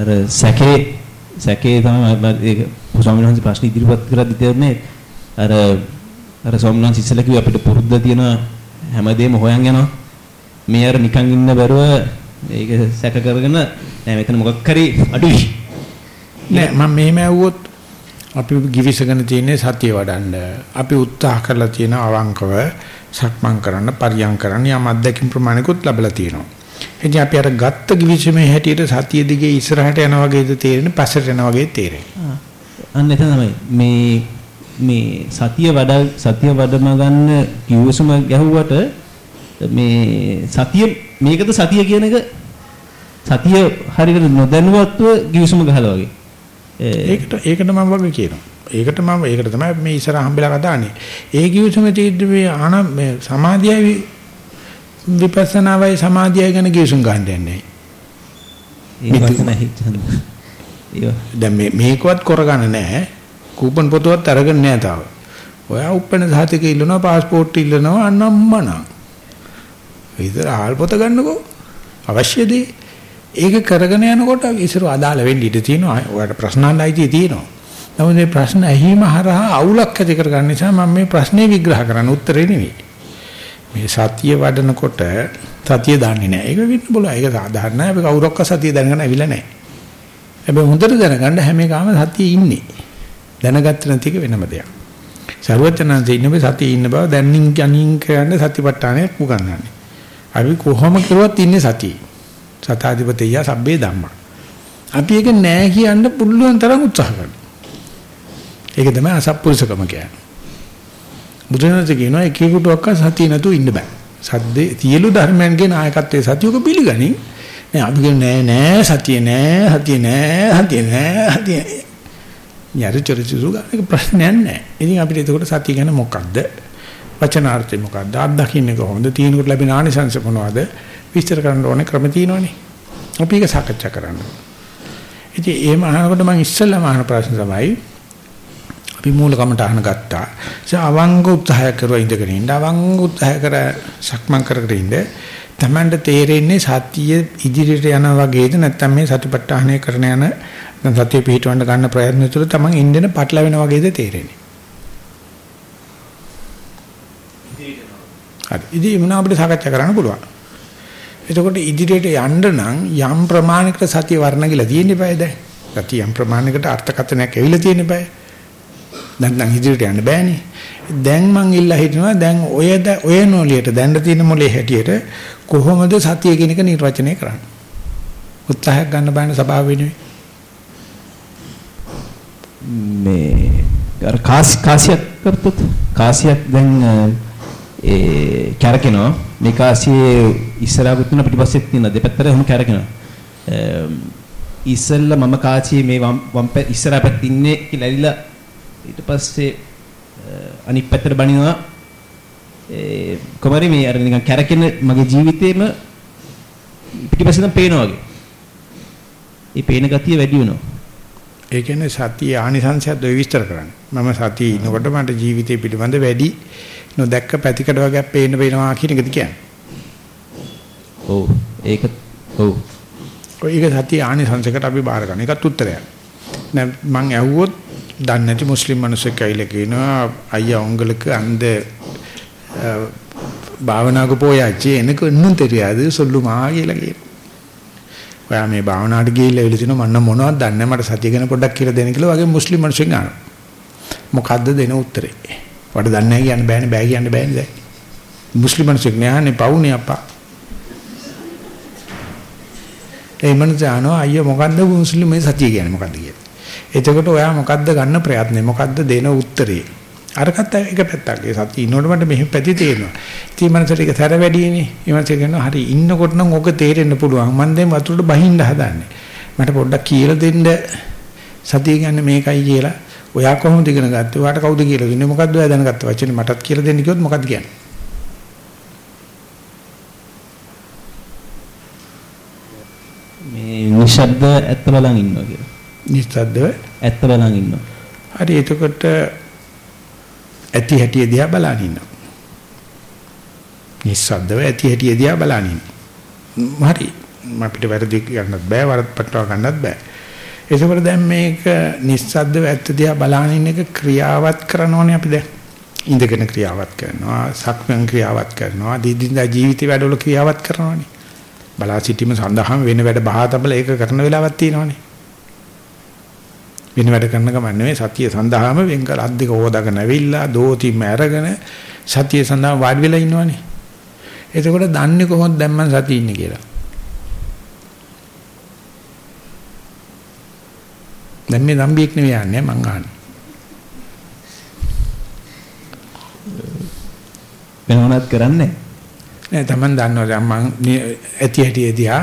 අර සැකේ සැකේ තමයි ඒක ස්වාමීන් වහන්සේ ප්‍රශ්න ඉදිරිපත් කරද්දි තේරුනේ අර අර ස්වාමීන් වහන්සේ ඉස්සෙල්ලා කිව්ව අපිට පුරුද්ද තියෙන හැමදේම හොයන් යනවා. මේ අර නිකන් ඉන්න බැරුව ඒක සැක කරගෙන නෑ මෙතන මොකක් හරි අඩුයි. නෑ මම මෙහෙම ඇහුවොත් අපි givisගෙන තියෙන්නේ සතිය වඩන්න. අපි උත්සාහ කරලා තියෙන අවංකව සක්මන් කරන්න, පරියන් කරන්න යම් අත්දැකීම් ප්‍රමාණිකුත් ලැබලා තියෙනවා. එනිසා අපි අර ගත්ත givisමේ හැටියට සතිය දිගේ ඉස්සරහට යන වගේද තේරෙන්නේ, පස්සට යන වගේ තේරෙන්නේ. අන්න එතන තමයි මේ මේ සතිය වඩා සතිය වඩම ගන්න කිව්වසම ගැහුවට මේ සතිය මේකද සතිය කියන එක සතිය හරියට නොදැනුවත්ව කිව්වසම ගහලා වගේ. ඒකට ඒකට මම වගේ කියනවා. ඒකට මම ඒකට තමයි මේ ඉස්සර හම්බෙලා කතාන්නේ. ඒ කිව්වසම තීද්ද මේ ආන මේ සමාධියයි විපස්සනාවයි සමාධියයි ගැන කිව්සුම් ගන්න යන්නේ. දැන් මේ මේකවත් කරගන්න නැහැ. කූපන් පොතවත් අරගෙන නැහැ තාම. ඔයා උප්පෙන සහතික ඉල්ලනවා પાස්පෝර්ට් ඉල්ලනවා අනම්මන. විතර ආල් පොත ගන්නකෝ. අවශ්‍ය දේ. ඒක කරගෙන යනකොට ඉස්සර අදාළ වෙන්න ඉඩ තියෙනවා. ඔයාලට ප්‍රශ්න අහන්නයි තියෙනවා. නමුත් මේ ප්‍රශ්න ඇහිම හරහා අවුලක් ඇති කරගන්න නිසා මම මේ ප්‍රශ්නේ විග්‍රහ කරන්න උත්තරේ නෙවෙයි. මේ සතිය වඩනකොට සතිය දන්නේ නැහැ. ඒක වෙන්න බලන්න. ඒක සාධාරණයි. අපි කවුරක්ක සතිය දැනගෙන අවිලා නැහැ. හැබැයි හොඳට දැනගන්න හැම එකම සතියේ ඉන්නේ. දැනගත්ත නැති එක වෙනම දෙයක්. ਸਰවඥාන්සේ ඉන්නේ සතියේ ඉන්න බව දැන්නින් යනින් කියන්නේ සතිපට්ඨානය උගන්වන්නේ. අපි කොහොම කරුවත් ඉන්නේ සතියේ. සතාධිපතිය සබ්බේ ධම්මා. අපි ඒක නෑ කියන්න පුළුවන් තරම් උත්සාහ කරනවා. ඒක තමයි අසත්පුරුෂකම කියන්නේ. බුදුරජාණන් කියනවා එකෙකුට ඔක්ක සතිය නැතුව ඉන්න බෑ. සද්දේ සියලු ධර්මයන්ගේ නායකත්වයේ සතියක පිළිගනින් නෑ අපි කියන්නේ නෑ නෑ සතිය නෑ සතිය නෑ සතිය නෑ සතිය යරිචරිචු ගානක ප්‍රශ්නයක් නෑ. ඉතින් අපිට එතකොට සතිය ගැන මොකක්ද? වචනාර්ථය මොකක්ද? අත්දකින්නේ කොහොමද? තියෙනකොට ලැබෙන ආනිසංස මොනවද? විස්තර කරන්න ඕනේ ක්‍රම තියෙනවනේ. අපි ඒක සාකච්ඡා කරන්න. ඉතින් එහෙම අහනකොට මම ඉස්සෙල්ලාම අහන ප්‍රශ්න තමයි අපි මූලකමට අහන ගත්තා. ඒ අවංග උත්සාහය කරුවා ඉඳගෙන ඉන්න අවංග උත්සාහය කර සක්මන් කර කර ඉන්න තමන්ට තේරෙන්නේ සතිය ඉදිරියට යන වගේද නැත්නම් මේ සතිපට්ඨානය කරන යන සතිය පිහිටවන්න ගන්න ප්‍රයත්න තුළ තමන් ඉන්දෙන පටලවෙන වගේද තේරෙන්නේ. හරි. ඉතින් මොනවා අපිට සාකච්ඡා කරන්න පුළුවන්. එතකොට ඉදිරියට යන්න නම් යම් ප්‍රමාණයකට සතිය වර්ණගිලා තියෙන්න බෑ දැන්. සතිය යම් ප්‍රමාණයකට අර්ථකථනයක් ඇවිල්ලා තියෙන්න බෑ. නැත්නම් ඉදිරියට යන්න බෑනේ. දැන් මං ඉල්ලා හිටිනවා දැන් ඔය ඔය නෝලියට දැන්න තියෙන මොලේ හැටියට කොහොමද සතිය කියන එක නිර්වචනය කරන්නේ? උත්සාහයක් ගන්න බෑන සභාව වෙනුවෙන්. මේ අර කාසියක් කරතොත් කාසියක් දැන් ඒ කැරකෙනවා මේ කාසියේ ඉස්සරහට තියෙන පිටිපස්සෙත් තියෙන දෙපැත්තට එහෙම කැරකෙනවා. ඉස්සෙල්ලා මම කාසියේ මේ වම් ඉස්සරහ පැත්තේ ඉන්නේ කියලා ඇරිලා ඊට පස්සේ අනිත් පැත්තට බනිනවා ඒ කොමරි මේ අර නිකන් කැරකෙන මගේ ජීවිතේම පිටිපස්සෙන් පේනවා වගේ. ඒ පේන ගතිය වැඩි වෙනවා. ඒ කියන්නේ සතිය ආනිසංසයත් ඔය විස්තර කරන්නේ. මම සතිය ඉන්නකොට මට ජීවිතේ පිළිබඳ වැඩි නොදැක්ක පැතිකඩ වගේක් පේන්න වෙනවා කියන එකද කියන්නේ. ඔව් ඒක ඔව්. ඒක සතිය ආනිසංසයකට අපි බාර ගන්න. ඒකත් උත්තරයක්. දැන් මං ඇහුවොත් දන්නේ නැති මුස්ලිම් මිනිස්සෙක් ඇවිල්ලා කියනවා අයියා உங்களுக்கு அந்த භාවනාවක போயாச்சு எனக்கு இன்னும் தெரியாது சொல்லுமா කියලා කියනවා. ඔයා මේ භාවනාවට ගිහිල්ලා ඉවිල තිනු මන්න මොනවද දන්නේ මට සතිය ගැන පොඩ්ඩක් කියලා දෙන්න කියලා වගේ මුස්ලිම් මිනිස්සුන් අහනවා. මොකද්ද දෙන උත්තරේ? වඩ දන්නේ නැහැ කියන්න බෑනේ බෑ කියන්න බෑනේ දැන්. මුස්ලිම් මිනිස්සුන් නෑනේ පවුනේ අප්පා. ඒ මනුස්සයානෝ අයියා මොකද්ද මුස්ලිම් මේ සතිය කියන්නේ මොකද්ද කියලා. එතකොට ඔයා මොකද්ද ගන්න ප්‍රයත්නේ? මොකද්ද දෙන උත්තරේ? අරකට එක පැත්තක්. ඒ සතිය ඉන්නකොට මට මෙහෙම පැති තේරෙනවා. ඉතින් මනසට ඒක තර වැඩිනේ ඒ මනස කියනවා හරි ඉන්නකොට නම් ඔක තේරෙන්න පුළුවන්. මම දැන් වතුරට බහින්න හදන්නේ. මට පොඩ්ඩක් කියලා දෙන්න. සතිය කියන්නේ මේකයි කියලා. ඔයා කොහොමද ඉගෙන ගත්තේ? ඔයාට කවුද කියලා දුන්නේ? මොකද්ද ඔයා දැනගත්ත වචනේ? මටත් කියලා දෙන්න කිව්වොත් මොකද්ද කියන්නේ? මේ නිශ්ශබ්ද ඇත්ත බලන් ඉන්නවා කියලා. නිස්සද්දව ඇත්ත බලන් ඉන්නවා. හරි එතකොට ඇති හැටි දිහා බලන ඉන්නවා. නිස්සද්දව ඇති හැටි දිහා බලන ඉන්නවා. හරි අපිට වැරදි ගන්නත් බෑ වරත් පටව ගන්නත් බෑ. ඒකවල දැන් මේක නිස්සද්දව ඇත්ත දිහා බලන ඉන්න එක ක්‍රියාවත් කරනෝනේ අපි දැන්. ඉඳගෙන ක්‍රියාවත් කරනවා, සක්මන් ක්‍රියාවත් කරනවා, දිදින්දා ජීවිත වැඩවල ක්‍රියාවත් කරනවානේ. බලා සිටීම සඳහාම වෙන වැඩ බහා තබල ඒක කරන වෙලාවක් තියෙනවානේ. වෙන වැඩ කරන ගමන් නෙවෙයි සතිය සඳහාම වෙන් කර අද්දික හොදාගෙන ඇවිල්ලා දෝතිම අරගෙන සතිය සඳහා වාඩි වෙලා ඉන්නවනේ. එතකොට දන්නේ කොහොමද දැන් මං සතිය ඉන්නේ කියලා. දැන් මේ දම්බියෙක් නෙවෙයි යන්නේ මං අහන්නේ. වෙනවනත් කරන්නේ නෑ Taman දන්නවා දැන් මං ඇති හැටි එදියා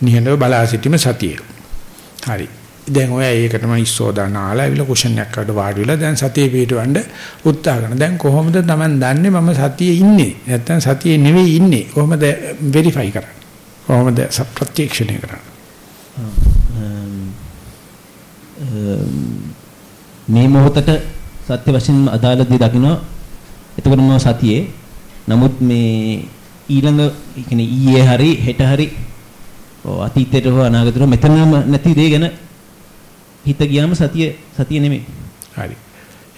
නිහඬව බලා සිටීම සතිය. හරි. දැන් ඔය ඒකටම ඉස්සෝදා නාලා ඇවිල්ලා කුෂන් එකක් අඩ වාඩි වෙලා දැන් සතිය පිටවන්න උත්සාහ කරන. දැන් කොහොමද Taman දන්නේ මම සතියේ ඉන්නේ? නැත්තම් සතියේ නෙවෙයි ඉන්නේ. කොහොමද වෙරිෆයි කරන්නේ? කොහොමද ප්‍රත්‍යක්ෂණය කරන්නේ? මේ මොහොතට සත්‍ය වශයෙන් අදාළ දේ දකින්න එතකොට මම සතියේ නමුත් මේ ඊළඟ කියන්නේ ඊයේ හරි හෙට හරි ඔව් අතීතයට හෝ අනාගතයට මෙතනම නැති දේ ගැන හිත ගියාම සතිය සතිය නෙමෙයි. හරි.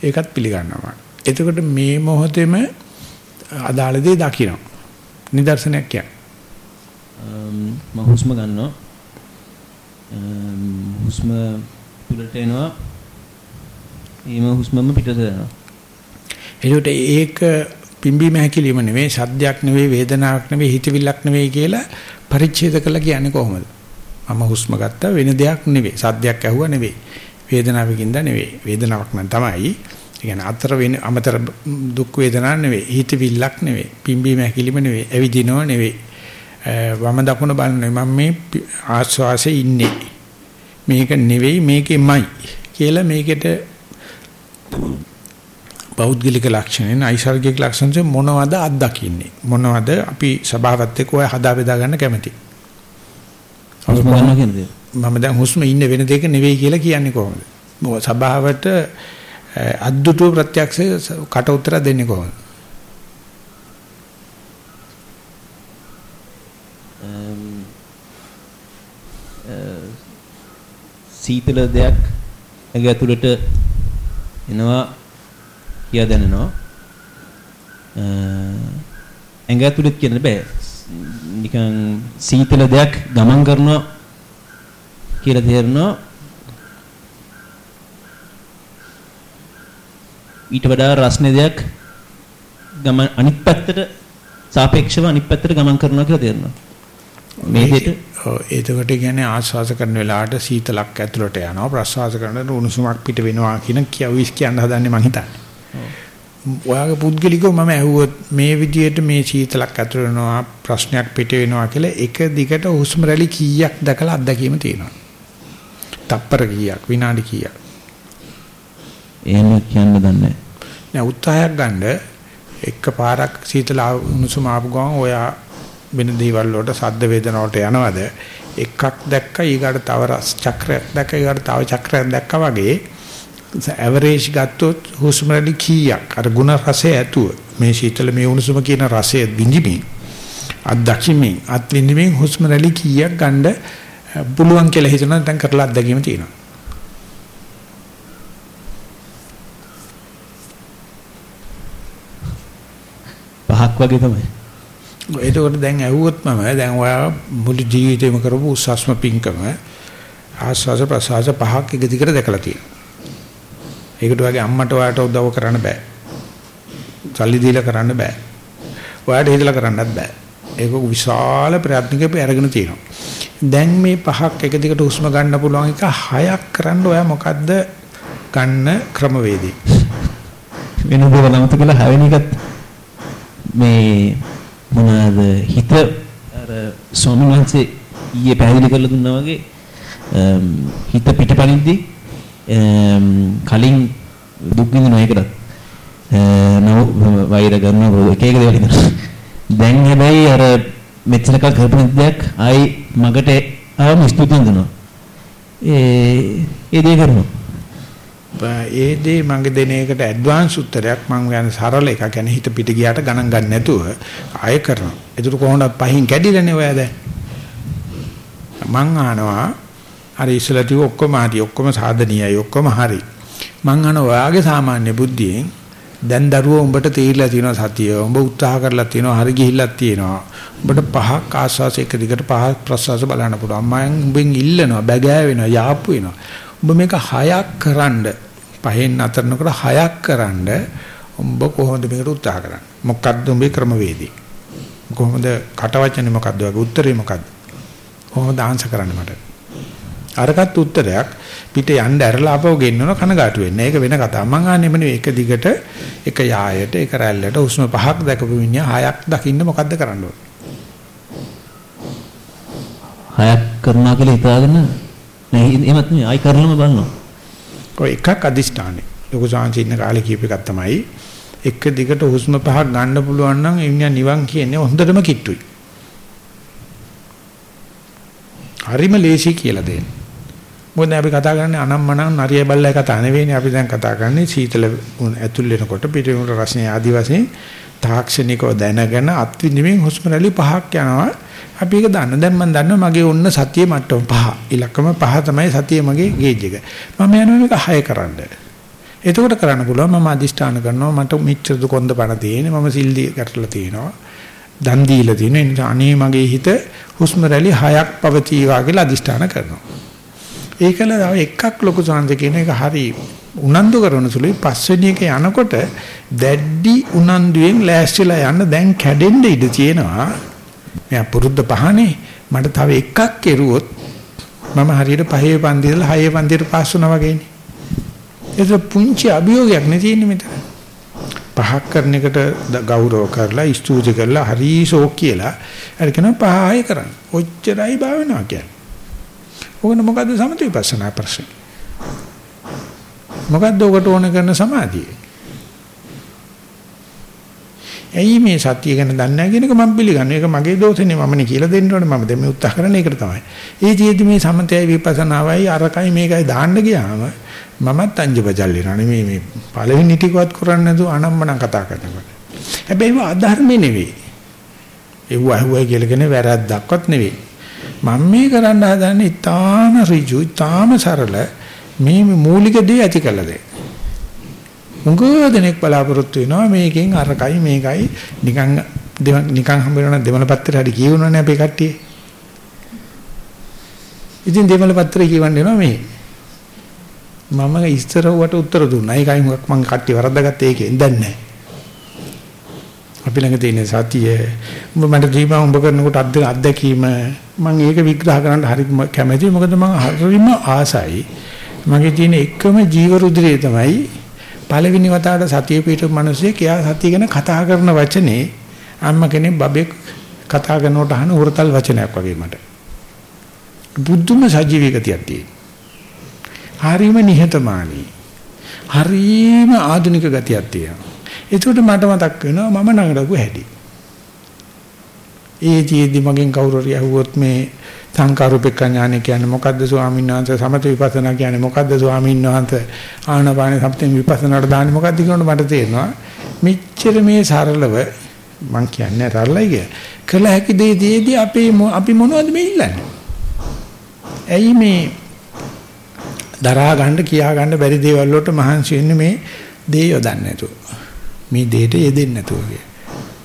ඒකත් පිළිගන්නවා. එතකොට මේ මොහොතේම අදාළ දේ දකින්න. නිදර්ශනයක් කියන්න. මම හුස්ම ගන්නවා. හුස්ම තුලට එනවා. ඊම හුස්මම පිටට යනවා. එතකොට ඒක පිම්බීම හැකිලිම නෙවෙයි, සද්දයක් නෙවෙයි, වේදනාවක් නෙවෙයි, හිතවිල්ලක් නෙවෙයි කියලා පරිච්ඡේද කළා කියන්නේ කොහොමද? මම හුස්ම ගත්තා වෙන දෙයක් නෙවෙයි. සද්දයක් ඇහුවා නෙවෙයි. වේදනාවකින්ද නෙවෙයි. වේදනාවක් නම් තමයි. ඒ කියන්නේ අතර වෙන අමතර දුක් වේදනාවක් නෙවෙයි. හිතවිල්ලක් නෙවෙයි. පිම්බීම හැකිලිම නෙවෙයි. ඇවිදිනව නෙවෙයි. වම දකුණ බලන්නේ මම මේ ආස්වාසේ ඉන්නේ. මේක නෙවෙයි මේකෙමයි කියලා මේකට පෞද්ගලික ලක්ෂණ නයිසර්ගික ලක්ෂණ මොනවද අත්දකින්නේ මොනවද අපි ස්වභාවත් එක්ක ඔය හදා බෙදා ගන්න කැමති හුස්ම ගන්නවා කියන්නේ මම දැන් හුස්ම ඉන්න වෙන දෙයක නෙවෙයි කියලා කියන්නේ කොහොමද මොකද ස්වභාවට අද්දුටු ප්‍රත්‍යක්ෂ කට උතර දෙන්නේ කොහොමද සීතල දෙයක් ඇඟ ඇතුළට එනවා කියා දැනෙනවා. ඇඟ ඇතුළෙත් කියන්න බෑ. නිකන් සීතල දෙයක් ගමන් කරනවා කියලා තේරෙනවා. ඊට වඩා රස්නේ දෙයක් ගමන් අනිත් පැත්තට සාපේක්ෂව අනිත් පැත්තට ගමන් කරනවා කියලා තේරෙනවා. මේ දෙයට එතකොට කියන්නේ ආස්වාස කරන වෙලාවට සීතලක් ඇතුළට යනවා ප්‍රස්වාස කරන උණුසුමක් පිට වෙනවා කියන කියවිස් කියන්න හදන්නේ මං හිතන්නේ. ඔයාගේ පුද්ගලිකව මම ඇහුවොත් මේ විදියට මේ සීතලක් ඇතුළ වෙනවා ප්‍රශ්නයක් පිට වෙනවා කියලා එක දිගට හුස්ම රැලි කීයක් දැකලා අත්දැකීම තියෙනවා. තප්පර කීයක් විනාඩි කීයක්. එහෙම කියන්න දන්නේ නෑ උත්සාහයක් ගන්න එක පාරක් සීතල උණුසුම ආපු ගමන් ඔයා වෙන දේවල් වලට සද්ද වේදනා වලට යනවද එකක් දැක්ක ඊගාට තව චක්‍රයක් දැක්ක ඊගාට තව චක්‍රයක් දැක්කා වගේ ඇවරේජ් ගත්තොත් හුස්ම රැලි කීයක් අර ಗುಣ රසය ඇතුව මේ සීතල මේ උණුසුම කියන රසය විඳිමින් අත් දකිමින් අත් විඳිමින් හුස්ම රැලි කීයක් ගන්න පුළුවන් කියලා හිතනවා නැත්නම් කරලා අත්දැකීම තියෙනවා පහක් වගේ තමයි. එතකොට දැන් ඇහුවොත් මම දැන් ඔයා මුළු ජීවිතේම කරපු උසස්ම පිංකම ආස්වාස ප්‍රසආස පහක් එක දිගට දැකලා තියෙනවා. ඒකට වගේ අම්මට ඔයාට උදව් කරන්න බෑ. සල්ලි දීලා කරන්න බෑ. ඔයාට හිතලා කරන්නත් බෑ. ඒක විශාල ප්‍රයත්නකේ අරගෙන තියෙනවා. දැන් මේ පහක් එක දිගට හුස්ම ගන්න පුළුවන් එක හයක් කරන්න ඔයා මොකද්ද ගන්න ක්‍රමවේදී? වෙන දේවල් අමතක කළා හැවෙන එකත් මේ මොනවාද හිත අර ස්වාමීන් වහන්සේ ඊයේ පැහැදිලි කරලා දුන්නා වගේ හිත පිටපණිද්දී කලින් දුක් විඳිනවා ඒකටත් නව වෛර කරනවා එක එක දේවල් හිතනවා දැන් හැබැයි අර මෙච්චරක කරපු දෙයක් ආයි මගට ආවම ස්තුති හඳුනවා ඒ ඒ දේ කරනවා ඒ දේ මගේ දෙන එකට ඇඩ්වාන්ස් උත්තරයක් මම කියන්නේ සරල එකක්. කියන්නේ හිත පිට ගියාට ගණන් ගන්න නැතුව ආයෙ කරනවා. ඒකට කොහොමද පහින් කැඩිලානේ ඔය දැන්. මං අහනවා අර ඉස්සලදී ඔක්කොම හරි ඔක්කොම සාධනීයයි ඔක්කොම හරි. මං අහන ඔයාගේ සාමාන්‍ය බුද්ධියෙන් දැන් දරුවෝ උඹට තීරලා තියෙනවා සතිය. උඹ උත්සාහ කරලා තියෙනවා හරි ගිහිල්ලක් තියෙනවා. උඹට පහක් ආස්වාස එක දිගට පහක් ප්‍රසවාස බලන්න පුළුවන්. මම උඹෙන් ඉල්ලනවා බැගෑ වෙනවා යාප්පු වෙනවා. උඹ මේක හයක් කරන්න පහෙන් අතරනකොට හයක් කරන්න උඹ කොහොමද මේකට උත්සාහ කරන්නේ? මොකක්ද උඹේ ක්‍රමවේදය? කොහොමද කටවචනේ මොකක්ද වගේ උත්තරේ මොකක්ද? කොහොමද ආන්සර් කරන්න මට? අරකට උත්තරයක් පිට යන්න ඇරලා ආපහු ගෙන්නන කනගාටු වෙන්නේ. ඒක වෙන කතාවක්. මං ආන්නේ මෙන්න එක දිගට එක යායට එක රැල්ලට උස්ම පහක් දැකපු මිනිහා හයක් දකින්න මොකද්ද කරන්න ඕනේ? හයක් කරනවා කියලා හිතාගෙන නෑ එහෙමත් නෙවෙයි ආයි කරලම බලනවා. ඔය එකක් අදිෂ්ඨානේ. ලොකු සාංශි ඉන්න කාලේ කියප එකක් තමයි එක දිගට හුස්ම පහක් ගන්න පුළුවන් නම් එන්නේ නිවන් කියන්නේ හොඳටම කිට්ටුයි. හරිම ලේසි කියලා දෙන්න. මොකද අපි කතා කරන්නේ අනම්මනම් නරිය බල්ලයි කතා නෙවෙයිනේ. අපි දැන් කතා කරන්නේ සීතල ඇතුල් වෙනකොට පිටිමුල රසනේ ආදි වශයෙන් තාක්ෂණිකව දැනගෙන අත්විඳින්මින් හුස්ම රැලි පහක් යනවා. අපි ඒක දන්න දැන් මම දන්නවා මගේ ඔන්න සතිය මට්ටම පහ. ඉලක්කම පහ තමයි සතිය මගේ ගේජ් එක. මම යනවා මේක 6 කරන්න. එතකොට කරන්න පුළුවන් මම අදිෂ්ඨාන කරනවා. මට මෙච්චර දුකොන්ද පණ තියෙන්නේ. මම සිල්දි ගැටලා තියෙනවා. දන් දීලා තියෙන නිසා අනේ මගේ හිත හුස්ම රැලි 6ක් පවතිවා කියලා අදිෂ්ඨාන කරනවා. ඒකල තව එකක් ලොකු සංස කියන එක හරි උනන්දු කරන සුළුයි. පස්වෙනි එක යනකොට දැඩි උනන්දුවෙන් ලෑස්තිලා යන්න දැන් කැඩෙන්න ඉඩ තියෙනවා. මෙයා පුරුද්ද පහනේ. මට තව එකක් කෙරුවොත් මම හරියට පහේ පන්ති ඉඳලා හයේ පන්තියට පාස් වුණා වගේනේ. ඒක පුංචි අභියෝගයක් නේ තියෙන්නේ මෙතන. පහක් කරන එකට ගෞරව කරලා ස්තුති කරලා හරි ෂෝක් කියලා. හරි කියනවා පහයි කරන්න. ඔච්චරයි භාවනාව කියන්නේ. ඕන මොකද්ද සමථ විපස්සනා ප්‍රශ්නේ? මොකද්ද ඔකට ඕන කරන සමාධිය? ඇයි මේ සතිය ගැන දන්නේ නැහැ කියන එක මම පිළිගන්නවා. ඒක මගේ දෝෂනේ මමනේ කියලා දෙන්න ඕනේ. මම දැන් මේ උත්සාහ කරන්නේ ඒකට තමයි. ඒ ජීවිතේ මේ සමතයයි විපස්සනාවයි අරකයි මේකයි දාන්න ගියාම මමත් අංජබජල් වෙනවා. මේ මේ පළවෙනි ටිකවත් කරන්නේ නැතුව අනම්මනම් කතා කරනකොට. හැබැයි ඒක අධර්මේ නෙවෙයි. ඒව අහුවයි කියලා කියන්නේ වැරද්දක්වත් නෙවෙයි. මම මේ කරන්න හදන්නේ ඊටාම ඍජු ඊටාම සරල මේ මූලික දේ ඇති කළ දෙය. මුගදෙනෙක් බලාපොරොත්තු වෙනවා මේකෙන් අරකයි මේකයි නිකන් නිකන් හම්බ වෙන දෙමළ පත්‍රය හරි කියවනවනේ අපේ කට්ටිය. ඉතින් දෙමළ පත්‍රය කියවන්නේ නෝ මේ. මම ඉස්තර වට උත්තර දුන්නා. ඒකයි මම කට්ටිය වරද්දාගත්තේ ඒකෙන් දැන් නැහැ. අපි ළඟ තියෙන සතිය. උඹ මට දීපන් උඹ කරනකොට අත්දැකීම. මම ඒක විග්‍රහ කරන්න හරි කැමැතියි මොකද මම හරිම ආසයි. මගේ තියෙන එකම ජීව රුධිරය තමයි පළවෙනි වතාවට සතිය පිටු මිනිස්සේ කියා සතිය ගැන කතා කරන වචනේ අම්ම කෙනෙක් බබෙක් කතා කරනකොට අහන උරතල් වචනයක් වගේ මට. බුද්ධම සජීවී ගතියක් තියෙනවා. හරිම නිහතමානී. හරිම ආධුනික ගතියක් තියෙනවා. එතකොට මට මතක් වෙනවා මම නගලපු හැටි. ඒ ජීදි මගෙන් කවුරු හරි අහුවොත් මේ සංකාරූපේක ඥානය කියන්නේ මොකද්ද ස්වාමීන් වහන්සේ සමත විපස්සනා කියන්නේ මොකද්ද ස්වාමීන් වහන්සේ ආනපාන සම්පතෙන් විපස්සනාට දාන්නේ මොකද්ද කියනකොට මට තේරෙනවා මෙච්චර මේ සරලව මං කියන්නේ රල්ලයි කිය. කළ හැකි දේ දේදී අපි අපි මොනවද මේ ඉල්ලන්නේ? ඇයි මේ දරා ගන්න කියා ගන්න බැරි දේවල් වලට මහන්සි වෙන්නේ මේ දේ යොදන්නේ නැතුව. මේ දෙයට යෙදෙන්නේ නැතුව කිය.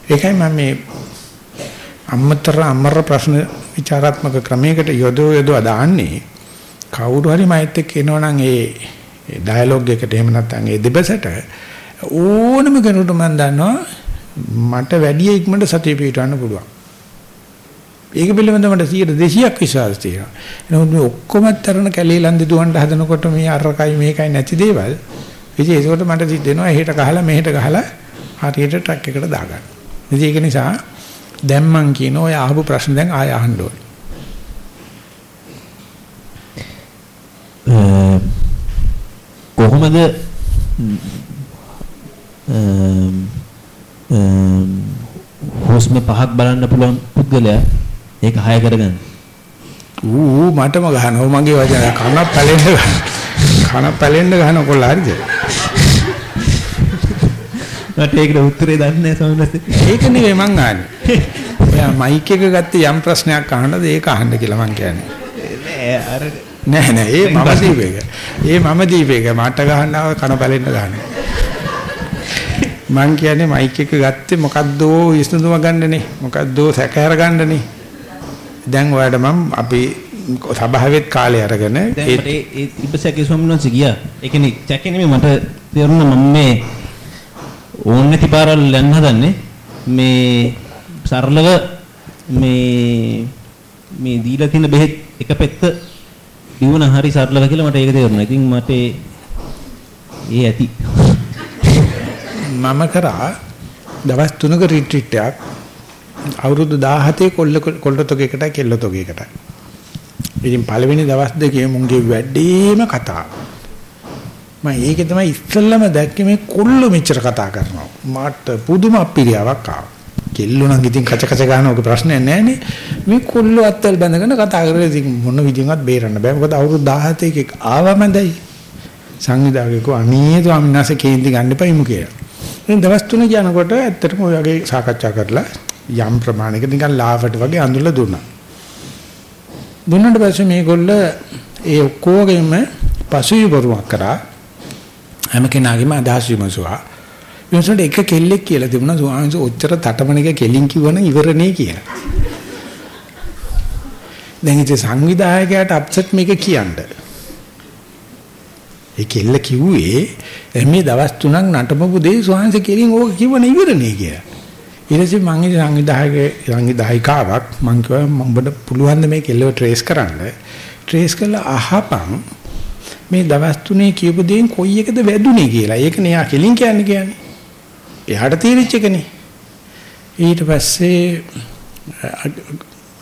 ඒකයි මම මේ අම්මතර අමර ප්‍රශ්න විචාරාත්මක ක්‍රමයකට යොදව යොදව දාන්නේ කවුරු හරි මයිත් එක්ක එනවනම් ඒ ඩයලොග් එකට එහෙම නැත්නම් ඒ දෙබසට ඕනම කෙනෙකුට මම දන්නවා මට වැඩි ඉක්මනට සතිය පිටවන්න පුළුවන්. ඒක පිළිබඳව මට 100 200ක් විශ්වාස තියෙනවා. එහෙනම් මේ ඔක්කොම තරණ කැලේ ලන්දි දුවන්න හදනකොට මේ අරකයි මේකයි නැති දේවල් ඉතින් ඒකට මට සිද්ධ වෙනවා එහෙට ගහලා මෙහෙට ගහලා හරියට ට්‍රක් එකට දාගන්න. ඉතින් ඒක නිසා දැන් මං කියන ඔය අහපු ප්‍රශ්න දැන් ආය අහන්න ඕනේ. කොහොමද හුස්ම පහක් බලන්න පුළුවන් පුද්ගලයා ඒක හය කරගන්න. ඌ මටම ගහනවා මගේ වචන කනක් පැලෙන්න කන පැලෙන්න ගහන කොල්ල හරිද? මට ඒකට උත්තරේ දන්නේ නැහැ. ඒක නෙවෙයි මං අහන්නේ. ඔයා මයික් එක ගත්තේ යම් ප්‍රශ්නයක් අහන්නද ඒක අහන්න කියලා මං කියන්නේ. නෑ අර නෑ නෑ ඒ මම දීපේක. ඒ මම දීපේක මට ගහන්නව කන පැලෙන්න ගන්න. මං කියන්නේ මයික් එක ගත්තේ මොකද්දෝ විසඳුම ගන්නනේ. මොකද්දෝ සැකහැර ගන්නනේ. දැන් ඔයාලට මම අපි සභාවෙත් කාලය අරගෙන ඒ ඉබ්බසැකේ ස්වාමීන් වහන්සේ ගියා. ඒ කියන්නේ චැකේ නෙමෙයි මට තේරුණා මම මේ ඕන නැති පාරවල් යන්න හදන්නේ මේ සරලව මේ මේ දීලා තියෙන බෙහෙත් එක පෙත්ත දිනුන හරි සරලව කියලා මට ඒක තේරුණා. ඉතින් මට ඒ ඒ ඇති. මම කරා දවස් 3ක රිට්‍රීට් එකක් අවුරුදු 17 කොල්ල කොල්ල තොගයකට කෙල්ල තොගයකට. ඉතින් පළවෙනි දවස් දෙකේ මුන්ගේ වැඩිම කතාව. මම ඒකේ තමයි ඉස්සෙල්ලම දැක්කේ මේ කොල්ල මෙච්චර කතා කරනවා. මට පුදුම අපිරියාවක් ආවා. කෙල්ලෝ නම් ඉතින් කච කච ගන්න ඕක ප්‍රශ්නයක් නැහැනේ. මේ කොල්ලෝ අත්තල් බැඳගෙන කතා කරලා ඉතින් මොන විදිහකට බේරන්න බෑ. මොකද අවුරුදු 17 එක ආවමදයි. සංවිධායකකෝ අනේ ස්වාමීන් වහන්සේ කේන්ති ගන්න එපා ඉමු කියලා. ඉතින් දවස් තුන යනකොට ඇත්තටම ඔය වගේ සාකච්ඡා කරලා යම් ප්‍රමාණයකට නිකන් ලාවට වගේ අඳුරලා දුන්නා. දුන්නාට පස්සේ මේගොල්ල ඒ ඔක්කොගෙම පසුවිවරුවක් කරා හැම කෙනාගේම අදහස් විමසුවා. විමසුවට එක කෙල්ලෙක් කියලා තිබුණා ස්වාමීන් වහන්සේ ඔච්චර තටමනික කෙලින් කිව්වනම් ඉවරනේ කියලා. දැන් ඉතින් සංවිධායකයාට අප්සෙට් මේක කියන්නේ ඒ කෙල්ල කිව්වේ දැන් මේ දවස් තුනක් නටපපු දේ ස්වාංශ කෙලින් ඕක කිව්වන ඉවරනේ කියලා. ඊට පස්සේ මම ඉතින් සංවිධායක සංවිධායිකාවක් මම කිව්වා උඹට පුළුවන් ද මේ කෙල්ලව ට්‍රේස් කරන්න. ට්‍රේස් කරලා අහපන් මේ දවස් තුනේ කියපු දේෙන් කොයි එකද වැදුනේ කියලා. ඒක නේ යා කෙලින් කියන්නේ කියන්නේ. එහාට තීරිච්ච එකනේ. ඊට පස්සේ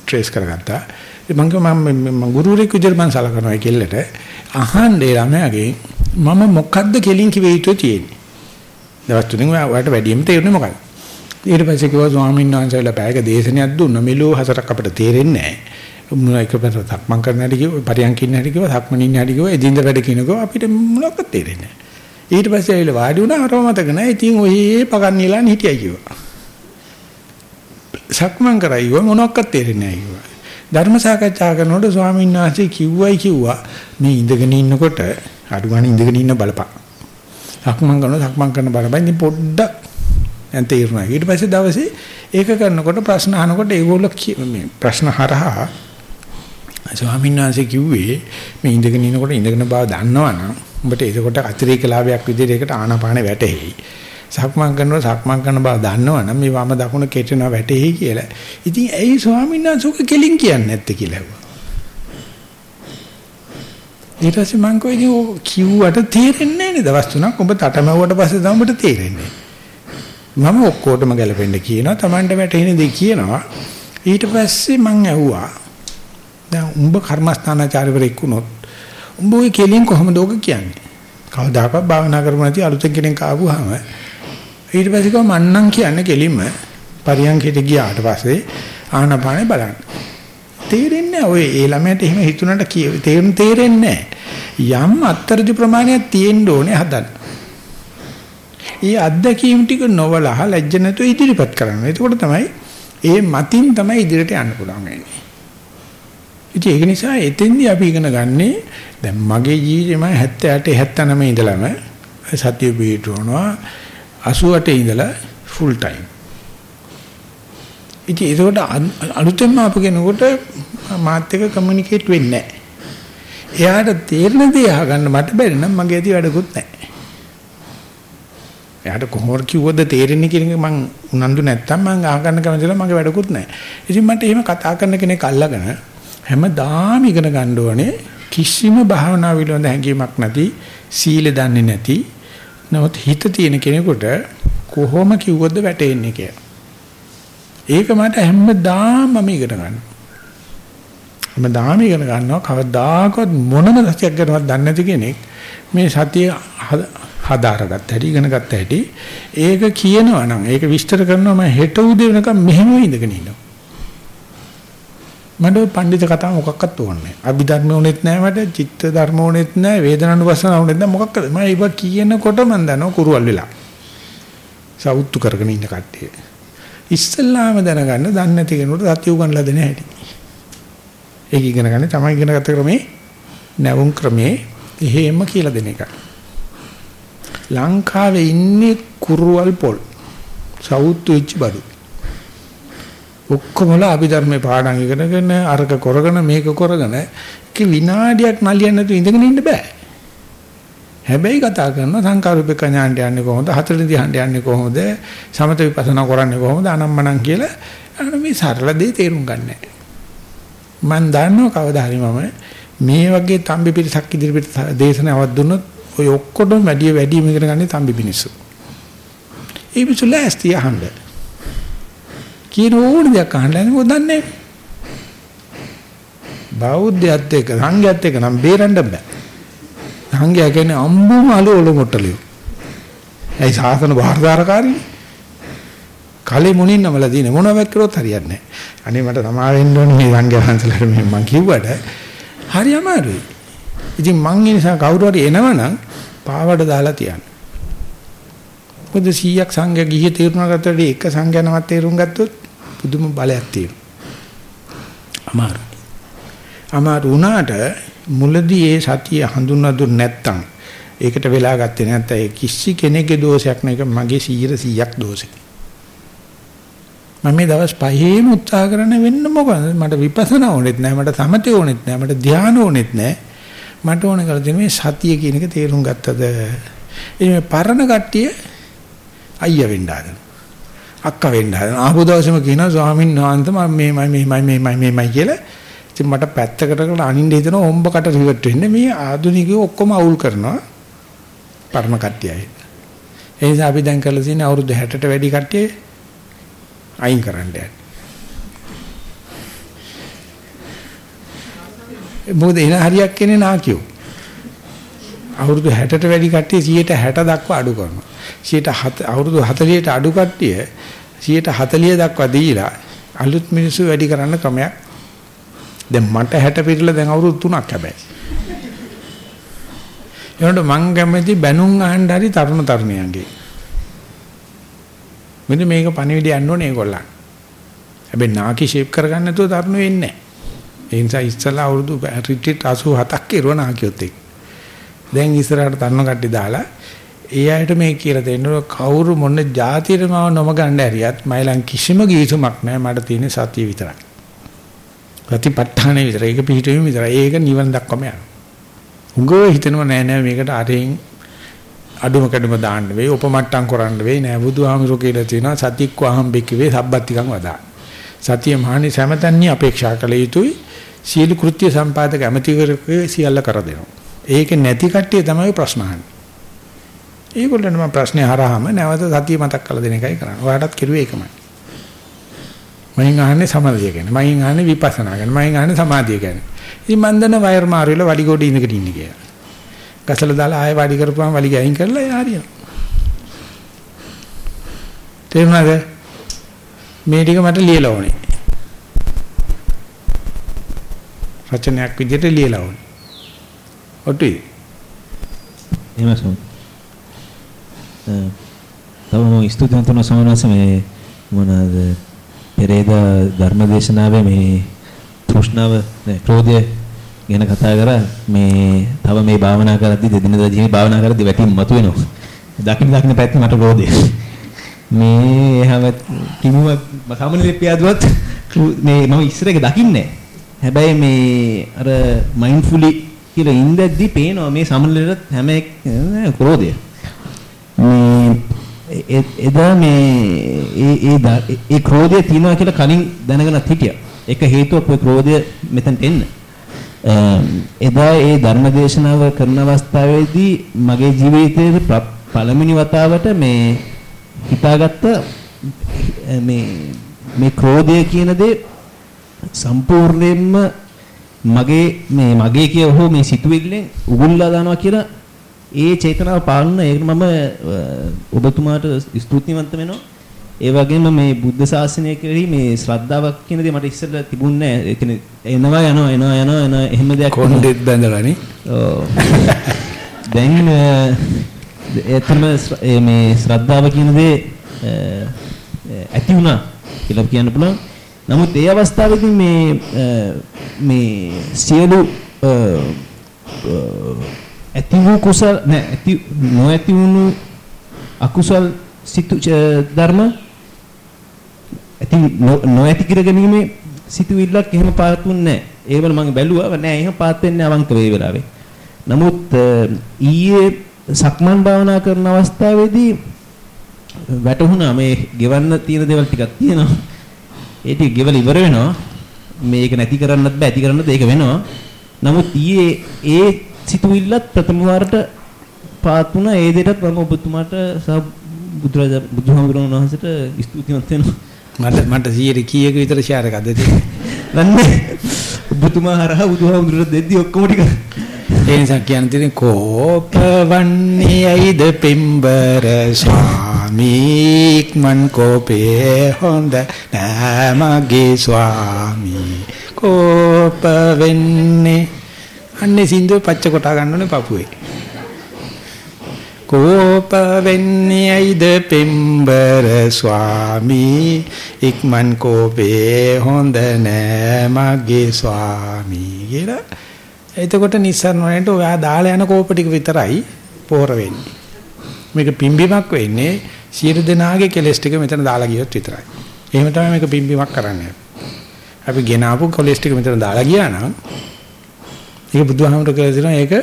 ට්‍රේස් කරගත්තා. මම කිව්වා මම මම ගුරුවරයෙක් විදිහට මම සලකනවා කෙල්ලට. අහන්නේ ළමයාගේ මම මොකද්ද කෙලින් කිව්වේ යුතු තියෙන්නේ. දවස් තුනෙන් ඔයාලට වැඩියෙන් තේරෙන්නේ මොකක්ද? ඊට පස්සේ කිව්වා ස්වාමීන් වහන්සේලා පැයක දේශනයක් දුන්නා මෙලෝ හතරක් අපිට තේරෙන්නේ නැහැ. මොන එකපැත්ත සක්මන් කරන්න හැටි කිව්වා පරියන්කින් හැටි කිව්වා සක්මන් ඉන්න හැටි කිව්වා එදින්ද වැඩ කිනකෝ අපිට මොනවක්වත් තේරෙන්නේ නැහැ. ඊට පස්සේ ඇවිල්ලා වාඩි වුණා අරව මතක නැහැ. ඉතින් ඔය පකන් නිලාන් හිටියයි කිව්වා. සක්මන් කරයිව මොනවක්වත් තේරෙන්නේ නැහැ කිව්වා. ධර්ම සාකච්ඡා කරනකොට ස්වාමීන් වහන්සේ කිව්වයි කිව්වා මේ ඉඳගෙන ඉන්නකොට අඩුගානේ ඉඳගෙන ඉන්න බලපන්. සක්මන් කරනවා සක්මන් කරන බලපන් ඉතින් පොඩ්ඩක් දැන් තේරුණා. ඊට පස්සේ දවසේ ඒක කරනකොට ප්‍රශ්න අහනකොට ඒගොල්ලෝ මේ ප්‍රශ්න හරහා ස්වාමීන් වහන්සේ කිව්වේ මේ ඉඳගෙන ඉනකොට ඉඳගෙන බව දන්නවනම් උඹට ඒකට අතිරේක ලාභයක් විදිහට ඒකට ආනාපානෙ වැටෙයි. සක්මන් කරනවා සක්මන් කරන බව දන්නවනම් මේ වම දකුණ කෙටෙනවා වැටෙයි කියලා. ඉතින් ඇයි ස්වාමීන් වහන්සේ ඔක කෙලින් කියන්නේ නැත්තේ කියලා ඇහුවා. ඊට පස්සේ මං කිව්වා කිව්වට තේරෙන්නේ නැහැ නේ දවස් තුනක් ඔබ තටමැව්වට පස්සේ තමයි ඔබට තේරෙන්නේ. මම ඔක්කොටම ගැලපෙන්න කියනවා Tamanට වැටෙන දේ කියනවා. ඊට පස්සේ මං ඇහුවා දැන් උඹ කර්මස්ථානාචාර්යවරයෙක් වුණොත් උඹ ඔය කෙලින් කොහොමද ඔක කියන්නේ? කවදාකවත් භාවනා කරමු නැති අලුතෙන් කෙනෙක් ආවම ඊට පස්සේ කොහොම මන්නම් කියන්නේ කෙලින්ම පරියන්කෙට ගියාට පස්සේ ආනපානේ බලන්න. තේරෙන්නේ ඔය ඒ ළමයට එහෙම හිතුණට තේරුම් තේරෙන්නේ යම් අත්තරදි ප්‍රමාණයක් තියෙන්න ඕනේ හදන්න. ඒ අත්දැකීම් ටික නොවලහ ලැජ්ජ නැතුව ඉදිරිපත් කරන්න. එතකොට තමයි ඒ මතින් තමයි ඉදිරියට යන්න පුළුවන් වෙන්නේ. ඉතින් ඒක නිසා එතෙන්දී අපි ඉගෙන ගන්නේ දැන් මගේ ජීවිතේ මම 78 79 ඉඳලම සත්‍ය පිටවනවා 88 ඉඳලා ෆුල් ටයිම්. ඉතින් ඒකට අලුතෙන්ම අප කෙනෙකුට මාත් එක්ක කමියුනිකේට් වෙන්නේ නැහැ. එයාට තේරෙන දේ අහගන්න මට බැරි නම් මගේ ඇති වැඩකුත් නැහැ. එයාට කොහොමද කිව්වද තේරෙන්නේ කියන එක මං උනන්දු නැත්තම් මං අහගන්න කැමතිලා මගේ වැඩකුත් නැහැ. ඉතින් මට එහෙම කතා කරන කෙනෙක් අල්ලගෙන හැමදාම ඉගෙන ගන්න ඕනේ කිසිම භාවනා විලඳ හැඟීමක් නැති සීල දන්නේ නැති නමුත් හිත තියෙන කෙනෙකුට කොහොම කිව්වොත්ද වැටෙන්නේ කියලා. ඒක මට හැමදාම මම ඉගෙන ගන්නවා. හැමදාම ඉගෙන ගන්නවා කවදාකවත් මොනම සත්‍යයක් ගැනවත් දන්නේ නැති කෙනෙක් මේ සතිය හදාරගත්ත හැටි ඉගෙන ගත්ත හැටි ඒක කියනවා නම් ඒක විස්තර කරනවා මම හෙට උදේ වෙනකම් මෙහෙම ඉඳගෙන ඉන්නවා. මට ওই පඬිත කතා මොකක්වත් ඕනේ නැහැ. අභිධර්ම ඕනෙත් නැහැ මට, චිත්ත ධර්ම ඕනෙත් නැහැ, වේදනානුපස්සන ඕනෙත් නැහැ මොකක්ද? මම ඒක කියනකොට මම දන්නවා කුරුවල් වෙලා. සවුත්තු කරගෙන ඉන්න කට්ටිය. ඉස්සල්ලාම දැනගන්න දන්නේ නැති කෙනෙකුට සත්‍ය උගන්ලා දෙන හැටි. ඒක ඉගෙන ගන්න තමයි ඉගෙන ගත ක්‍රමේ නැවුම් ක්‍රමේ එහෙම කියලා දෙන එක. ලංකාවේ ඉන්නේ කුරුවල් පොල්. සවුත්තු වෙච්ච බඩු. ඔක්කොමලා අභිධර්මේ පාඩම් ඉගෙනගෙන අරක කරගෙන මේක කරගෙන කි විනාඩියක් නලියන්න නැතුව ඉඳගෙන ඉන්න බෑ. හැබැයි කතා කරන සංකාරූපක ඥාණයට යන්නේ කොහොමද? හතරෙන් ධ්‍යානට යන්නේ කොහොමද? සමත විපස්සනා කරන්නේ කොහොමද? අනම්මනම් කියලා අර මේ සරල දේ තේරුම් ගන්න මම දන්නව කවදා හරි මම මේ වගේ තම්බි පිටසක් ඉදිරියට දේශනාවක් දුන්නොත් ඔය ඔක්කොටම වැඩි වැඩි මේකට ගන්නේ තම්බි පිනිස්සු. ඒ පිටු ලෑස්ති අහන්න. කියන ඕන දෙයක් අහන්න මොකද දන්නේ? බෞද්ධයත් එක්ක සංඝයත් එක්ක නම් බේරන්න බෑ. සංඝයා කියන්නේ අම්බුම අලු ඔලු මොට්ටලියෝ. ඇයි සාසන බාහිරකාරී? කලෙ මුණින් නමලා දින මොනවක් කරොත් හරියන්නේ නැහැ. අනේ මට සමා වෙන්න ඕනේ මේ සංඝයා වහන්සේලාට මේ මං කිව්වට හරි අමාරුයි. ඉතින් මං ඒ නිසා කවුරු හරි එනවනම් පාවඩ දාලා තියන්න. මොකද 100ක් සංඝයා ගිහිය තීරණ ගත්තට එක සංඝයා නමක් තීරුම් ගත්තොත් පුදුම බලයක් තියෙනවා. අමාරුයි. අමාරු වුණාට මුලදී ඒ සතිය හඳුන්වා දුන්න නැත්තම් ඒකට වෙලා ගත්තේ නැත්නම් ඒ කිසි කෙනෙකුගේ දෝෂයක් නෙක මගේ 100ක් දෝෂෙක්. මම මේ දවස් පහේම උත්සාහ කරන වෙන්න මොකද මට විපස්සනා ඕනෙත් නැහැ මට සමතේ ඕනෙත් නැහැ මට ධ්‍යාන ඕනෙත් නැහැ මට ඕන කරලා තියෙන මේ සතිය කියන එක තේරුම් ගත්තද මේ පරණ කට්ටිය අයියා වෙන්න හදන අක්කා වෙන්න හදන ආපු දවසේම කියනවා ස්වාමීන් වහන්සේ මම මේමයි මේමයි මේමයි මේමයි කියලා ඉතින් මට පැත්තකට කරලා අනින්න හිතන හොම්බකට රිවර්ට් වෙන්නේ මේ ආධුනිකයෝ ඔක්කොම අවුල් කරනවා පරණ කට්ටියයි ඒ නිසා අපි දැන් කරලා තියෙන අවුරුදු 60ට වැඩි කට්ටිය අයින් කරන්න යන්නේ. මොකද එන හරියක් කියන්නේ නාකියෝ. අවුරුදු 60ට වැඩි කට්ටිය 60 දක්වා අඩු කරනවා. 107 අවුරුදු 40ට අඩු කට්ටිය 140 දක්වා දීලා අලුත් මිනිස්සු වැඩි කරන්න ක්‍රමයක් දැන් මට 60 පිටලා දැන් අවුරුදු 3ක් හැබැයි. ඒනොට මං කැමති බැනුම් අහන්න හරි තරුණ තරුණියන්ගේ. මෙන්න මේක පණිවිඩය යන්න ඕනේ ඒගොල්ලන්. හැබැයි නාකි ෂේප් කරගන්න නැතුව තරුණ වෙන්නේ නැහැ. ඒ නිසා ඉස්සලා අවුරුදු රිට්‍රීට් 87ක් කෙරුවා නාකියොත් එක්ක. දැන් ඉස්සරහට තරුණ කට්ටි දාලා ඒ අයට මේ කියලා දෙන්න කවුරු මොන જાතියෙම නොම ගන්න ඇරියත් මයිලන් කිසිම ගීසුමක් නැහැ මට තියෙන සතිය විතරයි. ප්‍රතිපත්තහනේ විතරයි. ඒක පිළිටුවීම විතරයි. ඒක නිවන දක්වම යනවා. උංගෝ හිතනවා නෑ නෑ මේකට අරින් අඩුම කැඩුම දාන්න වෙයි උපමට්ටම් කරන්න වෙයි නෑ බුදුහාමුදුරු කියලා තියෙනවා සතික්ව අහම්බෙක්කවේ සබ්බත්තිකං වදා සතිය මහණි සෑමතන්හි අපේක්ෂා කළ යුතුයි සීල කෘත්‍ය සම්පාදක ඇමතිවරකේ සියල්ල කර දෙනවා ඒක නැති කට්ටිය තමයි ප්‍රශ්න අහන්නේ ඒගොල්ලන්ට මම ප්‍රශ්නේ හරහාම නැවත සතිය මතක් කරලා දෙන එකයි කරන්නේ ඔයාලටත් කිරුවේ ඒකමයි මයින් අහන්නේ සමාධිය ගැන මයින් අහන්නේ විපස්සනා ගැන මයින් අහන්නේ සමාධිය ගැන ඉතින් මන් දන්න වයර් මාරු වෙලා වඩිගොඩ ඉඳගෙන ඉන්නේ කියලා ගසලා දාලා ආයෙ වාඩි කරපුවාම වලිග අයින් කරලා එයා හරියනවා. තේරුණාද? මේ ටික මට ලියලා ඕනේ. රචනයක් විදිහට ලියලා ඕනේ. ඔටුයි. එහෙම සම්. තව මම ස්තුතිවන්ත වෙනවා සමනස මේ මොනවාද පෙරේදා ධර්මදේශනාවේ මේ තෘෂ්ණාව නේ ක්‍රෝධය ගැන කතා කරා මේ තව මේ භාවනා කරද්දි දෙදිනදා ජීවිතේ භාවනා කරද්දි වැටීම් මතුවෙනවා. දකින්න දකින්න පැත්තේ මට රෝදේ. මේ හැම කිමුව සාමාන්‍ය පියාදුවත් මේ මම ඉස්සර එක දකින්නේ හැබැයි මේ අර මයින්ඩ්ෆුලි කියලා ඉඳද්දි පේනවා මේ සමනලට හැම ක්‍රෝධය. මේ එදා මේ ඒ ඒ ඒ ක්‍රෝධය තියෙනවා කියලා කලින් දැනගෙනත් හිටියා. ඒක හේතුවක් ඔය ක්‍රෝධය මෙතනට එන්න. එදා ඒ ධර්මදේශනාව කරන අවස්ථාවේදී මගේ ජීවිතයේ පළවෙනි වතාවට මේ හිතාගත්ත මේ මේ ක්‍රෝධය කියන දේ සම්පූර්ණයෙන්ම මගේ මේ මගේ කිය හෝ මේ සිතුවිල්ලෙන් උගුල්ලා දානවා කියලා ඒ චේතනාව පාලන ඒක මම ඔබතුමාට ස්තුතිවන්ත වෙනවා ඒ වගේම මේ බුද්ධ ශාසනය කෙරෙහි මේ ශ්‍රද්ධාවක් කියන දේ මට ඉස්සෙල්ලා තිබුණේ නැහැ. ඒ කියන්නේ එනවා යනවා එනවා යනවා එනවා එහෙම දෙයක් කොණ්ඩෙත් බැඳලානේ. ඔව්. දැන් එතරම් මේ ශ්‍රද්ධාව කියන දේ ඇති වුණා කියලා කියන්න පුළුවන්. නමුත් ඒ අවස්ථාවේදී මේ මේ සියලු ඇති වූ කුසල නැ ඇති නොඇති වුණු අකුසල් සිතු ධර්ම ඇති නොඇති කර ගැනීමේ සිතුවිල්ලක් එහෙම පාතුන්නේ නැහැ. ඒවල මම බැලුවා නෑ එහෙම පාත් වෙන්නේ අවංක වේ වෙලාවේ. නමුත් ඊයේ සක්මන් භාවනා කරන අවස්ථාවේදී වැටහුණා මේ ගෙවන්න තියෙන දේවල් ටිකක් තියෙනවා. ඒ ටික ගෙවල ඉවර වෙනවා. මේක නැති කරන්නත් බෑ ඇති කරන්නත් ඒක වෙනවා. නමුත් ඊයේ ඒ සිතුවිල්ලත් ප්‍රථම වාරට පාත් වුණා. ඒ දෙයටත් මම ඔබතුමාට සහ බුදුරජා බුදුහාමුදුරන් වහන්සේට ස්තුතිවන්ත වෙනවා. මට මට 100 කීයක විතර ෂෙයාර් එකක්ද තියෙන්නේ. නන්නේ ඔබතුමා හරහා බුදුහාමුදුරට දෙද්දි ඔක්කොම ටික ඒ නිසා කියන්න තියෙන්නේ කෝපවන්නේ ඇයිද පිම්බර ස්වාමී මන් කෝපේ හොඳ නෑ මගේ ස්වාමී කෝප වෙන්නේ අන්නේ සින්දුව පච්ච කොටා ගන්න ඕනේ පපුවේ කෝප වෙන්නේ ඇයිද පිම්බර ස්වාමී ඉක්මන් කෝපේ හොඳ නෑ මගේ ස්වාමී කියලා එතකොට නිස්සාරණ වලට ඔයා දාලා යන කෝප ටික විතරයි පෝර වෙන්නේ. මේක පිම්බීමක් වෙන්නේ සියලු දෙනාගේ කෙලස් ටික මෙතන දාලා ගියොත් විතරයි. එහෙම තමයි මේක පිම්බීමක් කරන්නේ. අපි ගෙනාවු කොලස් ටික මෙතන දාලා ගියා නම් ඒක බුදුහාමුදුරුවෝ කියලා දෙනවා ඒක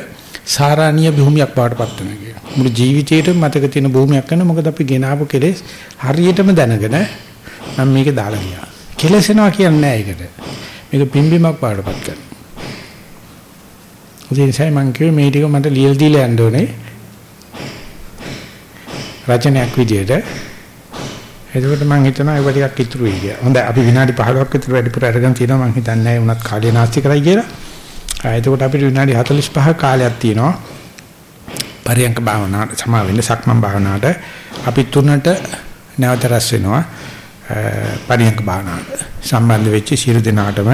සාරාණීය භූමියක් බවට පත් වෙනවා කියලා. මුළු ජීවිතේටම මතක තියෙන භූමියක් කරන මොකද අපි ගෙනාවු කෙලස් හරියටම දැනගෙන මම මේක දාලා ගියා. කෙලසෙනවා කියන්නේ නැහැ ඒකට. මේක පිම්බීමක් බවට පත් කරනවා. ඒ නිසා මම කිව්වේ මේ ටික මට ලියලා දීලා යන්න ඕනේ. රචනයක් විදියට. එතකොට මම හිතනවා ඒක ටිකක් ඉතුරු වෙයි කියලා. හොඳයි අපි විනාඩි 15ක් විතර වැඩිපුර අරගෙන තියෙනවා මම හිතන්නේ නැහැ උනත් කාලය නාස්ති කරයි කියලා. එතකොට අපිට විනාඩි 45ක කාලයක් තියෙනවා. පරියංක භාවනාවට සමා වෙන්න සක්මන් භාවනාවට අපි තුනට නැවත රැස් වෙනවා. පරියංක භාවනාවට සම්බන්ධ වෙච්ච සියලු දෙනාටම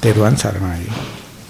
තෙරුවන් සරණයි.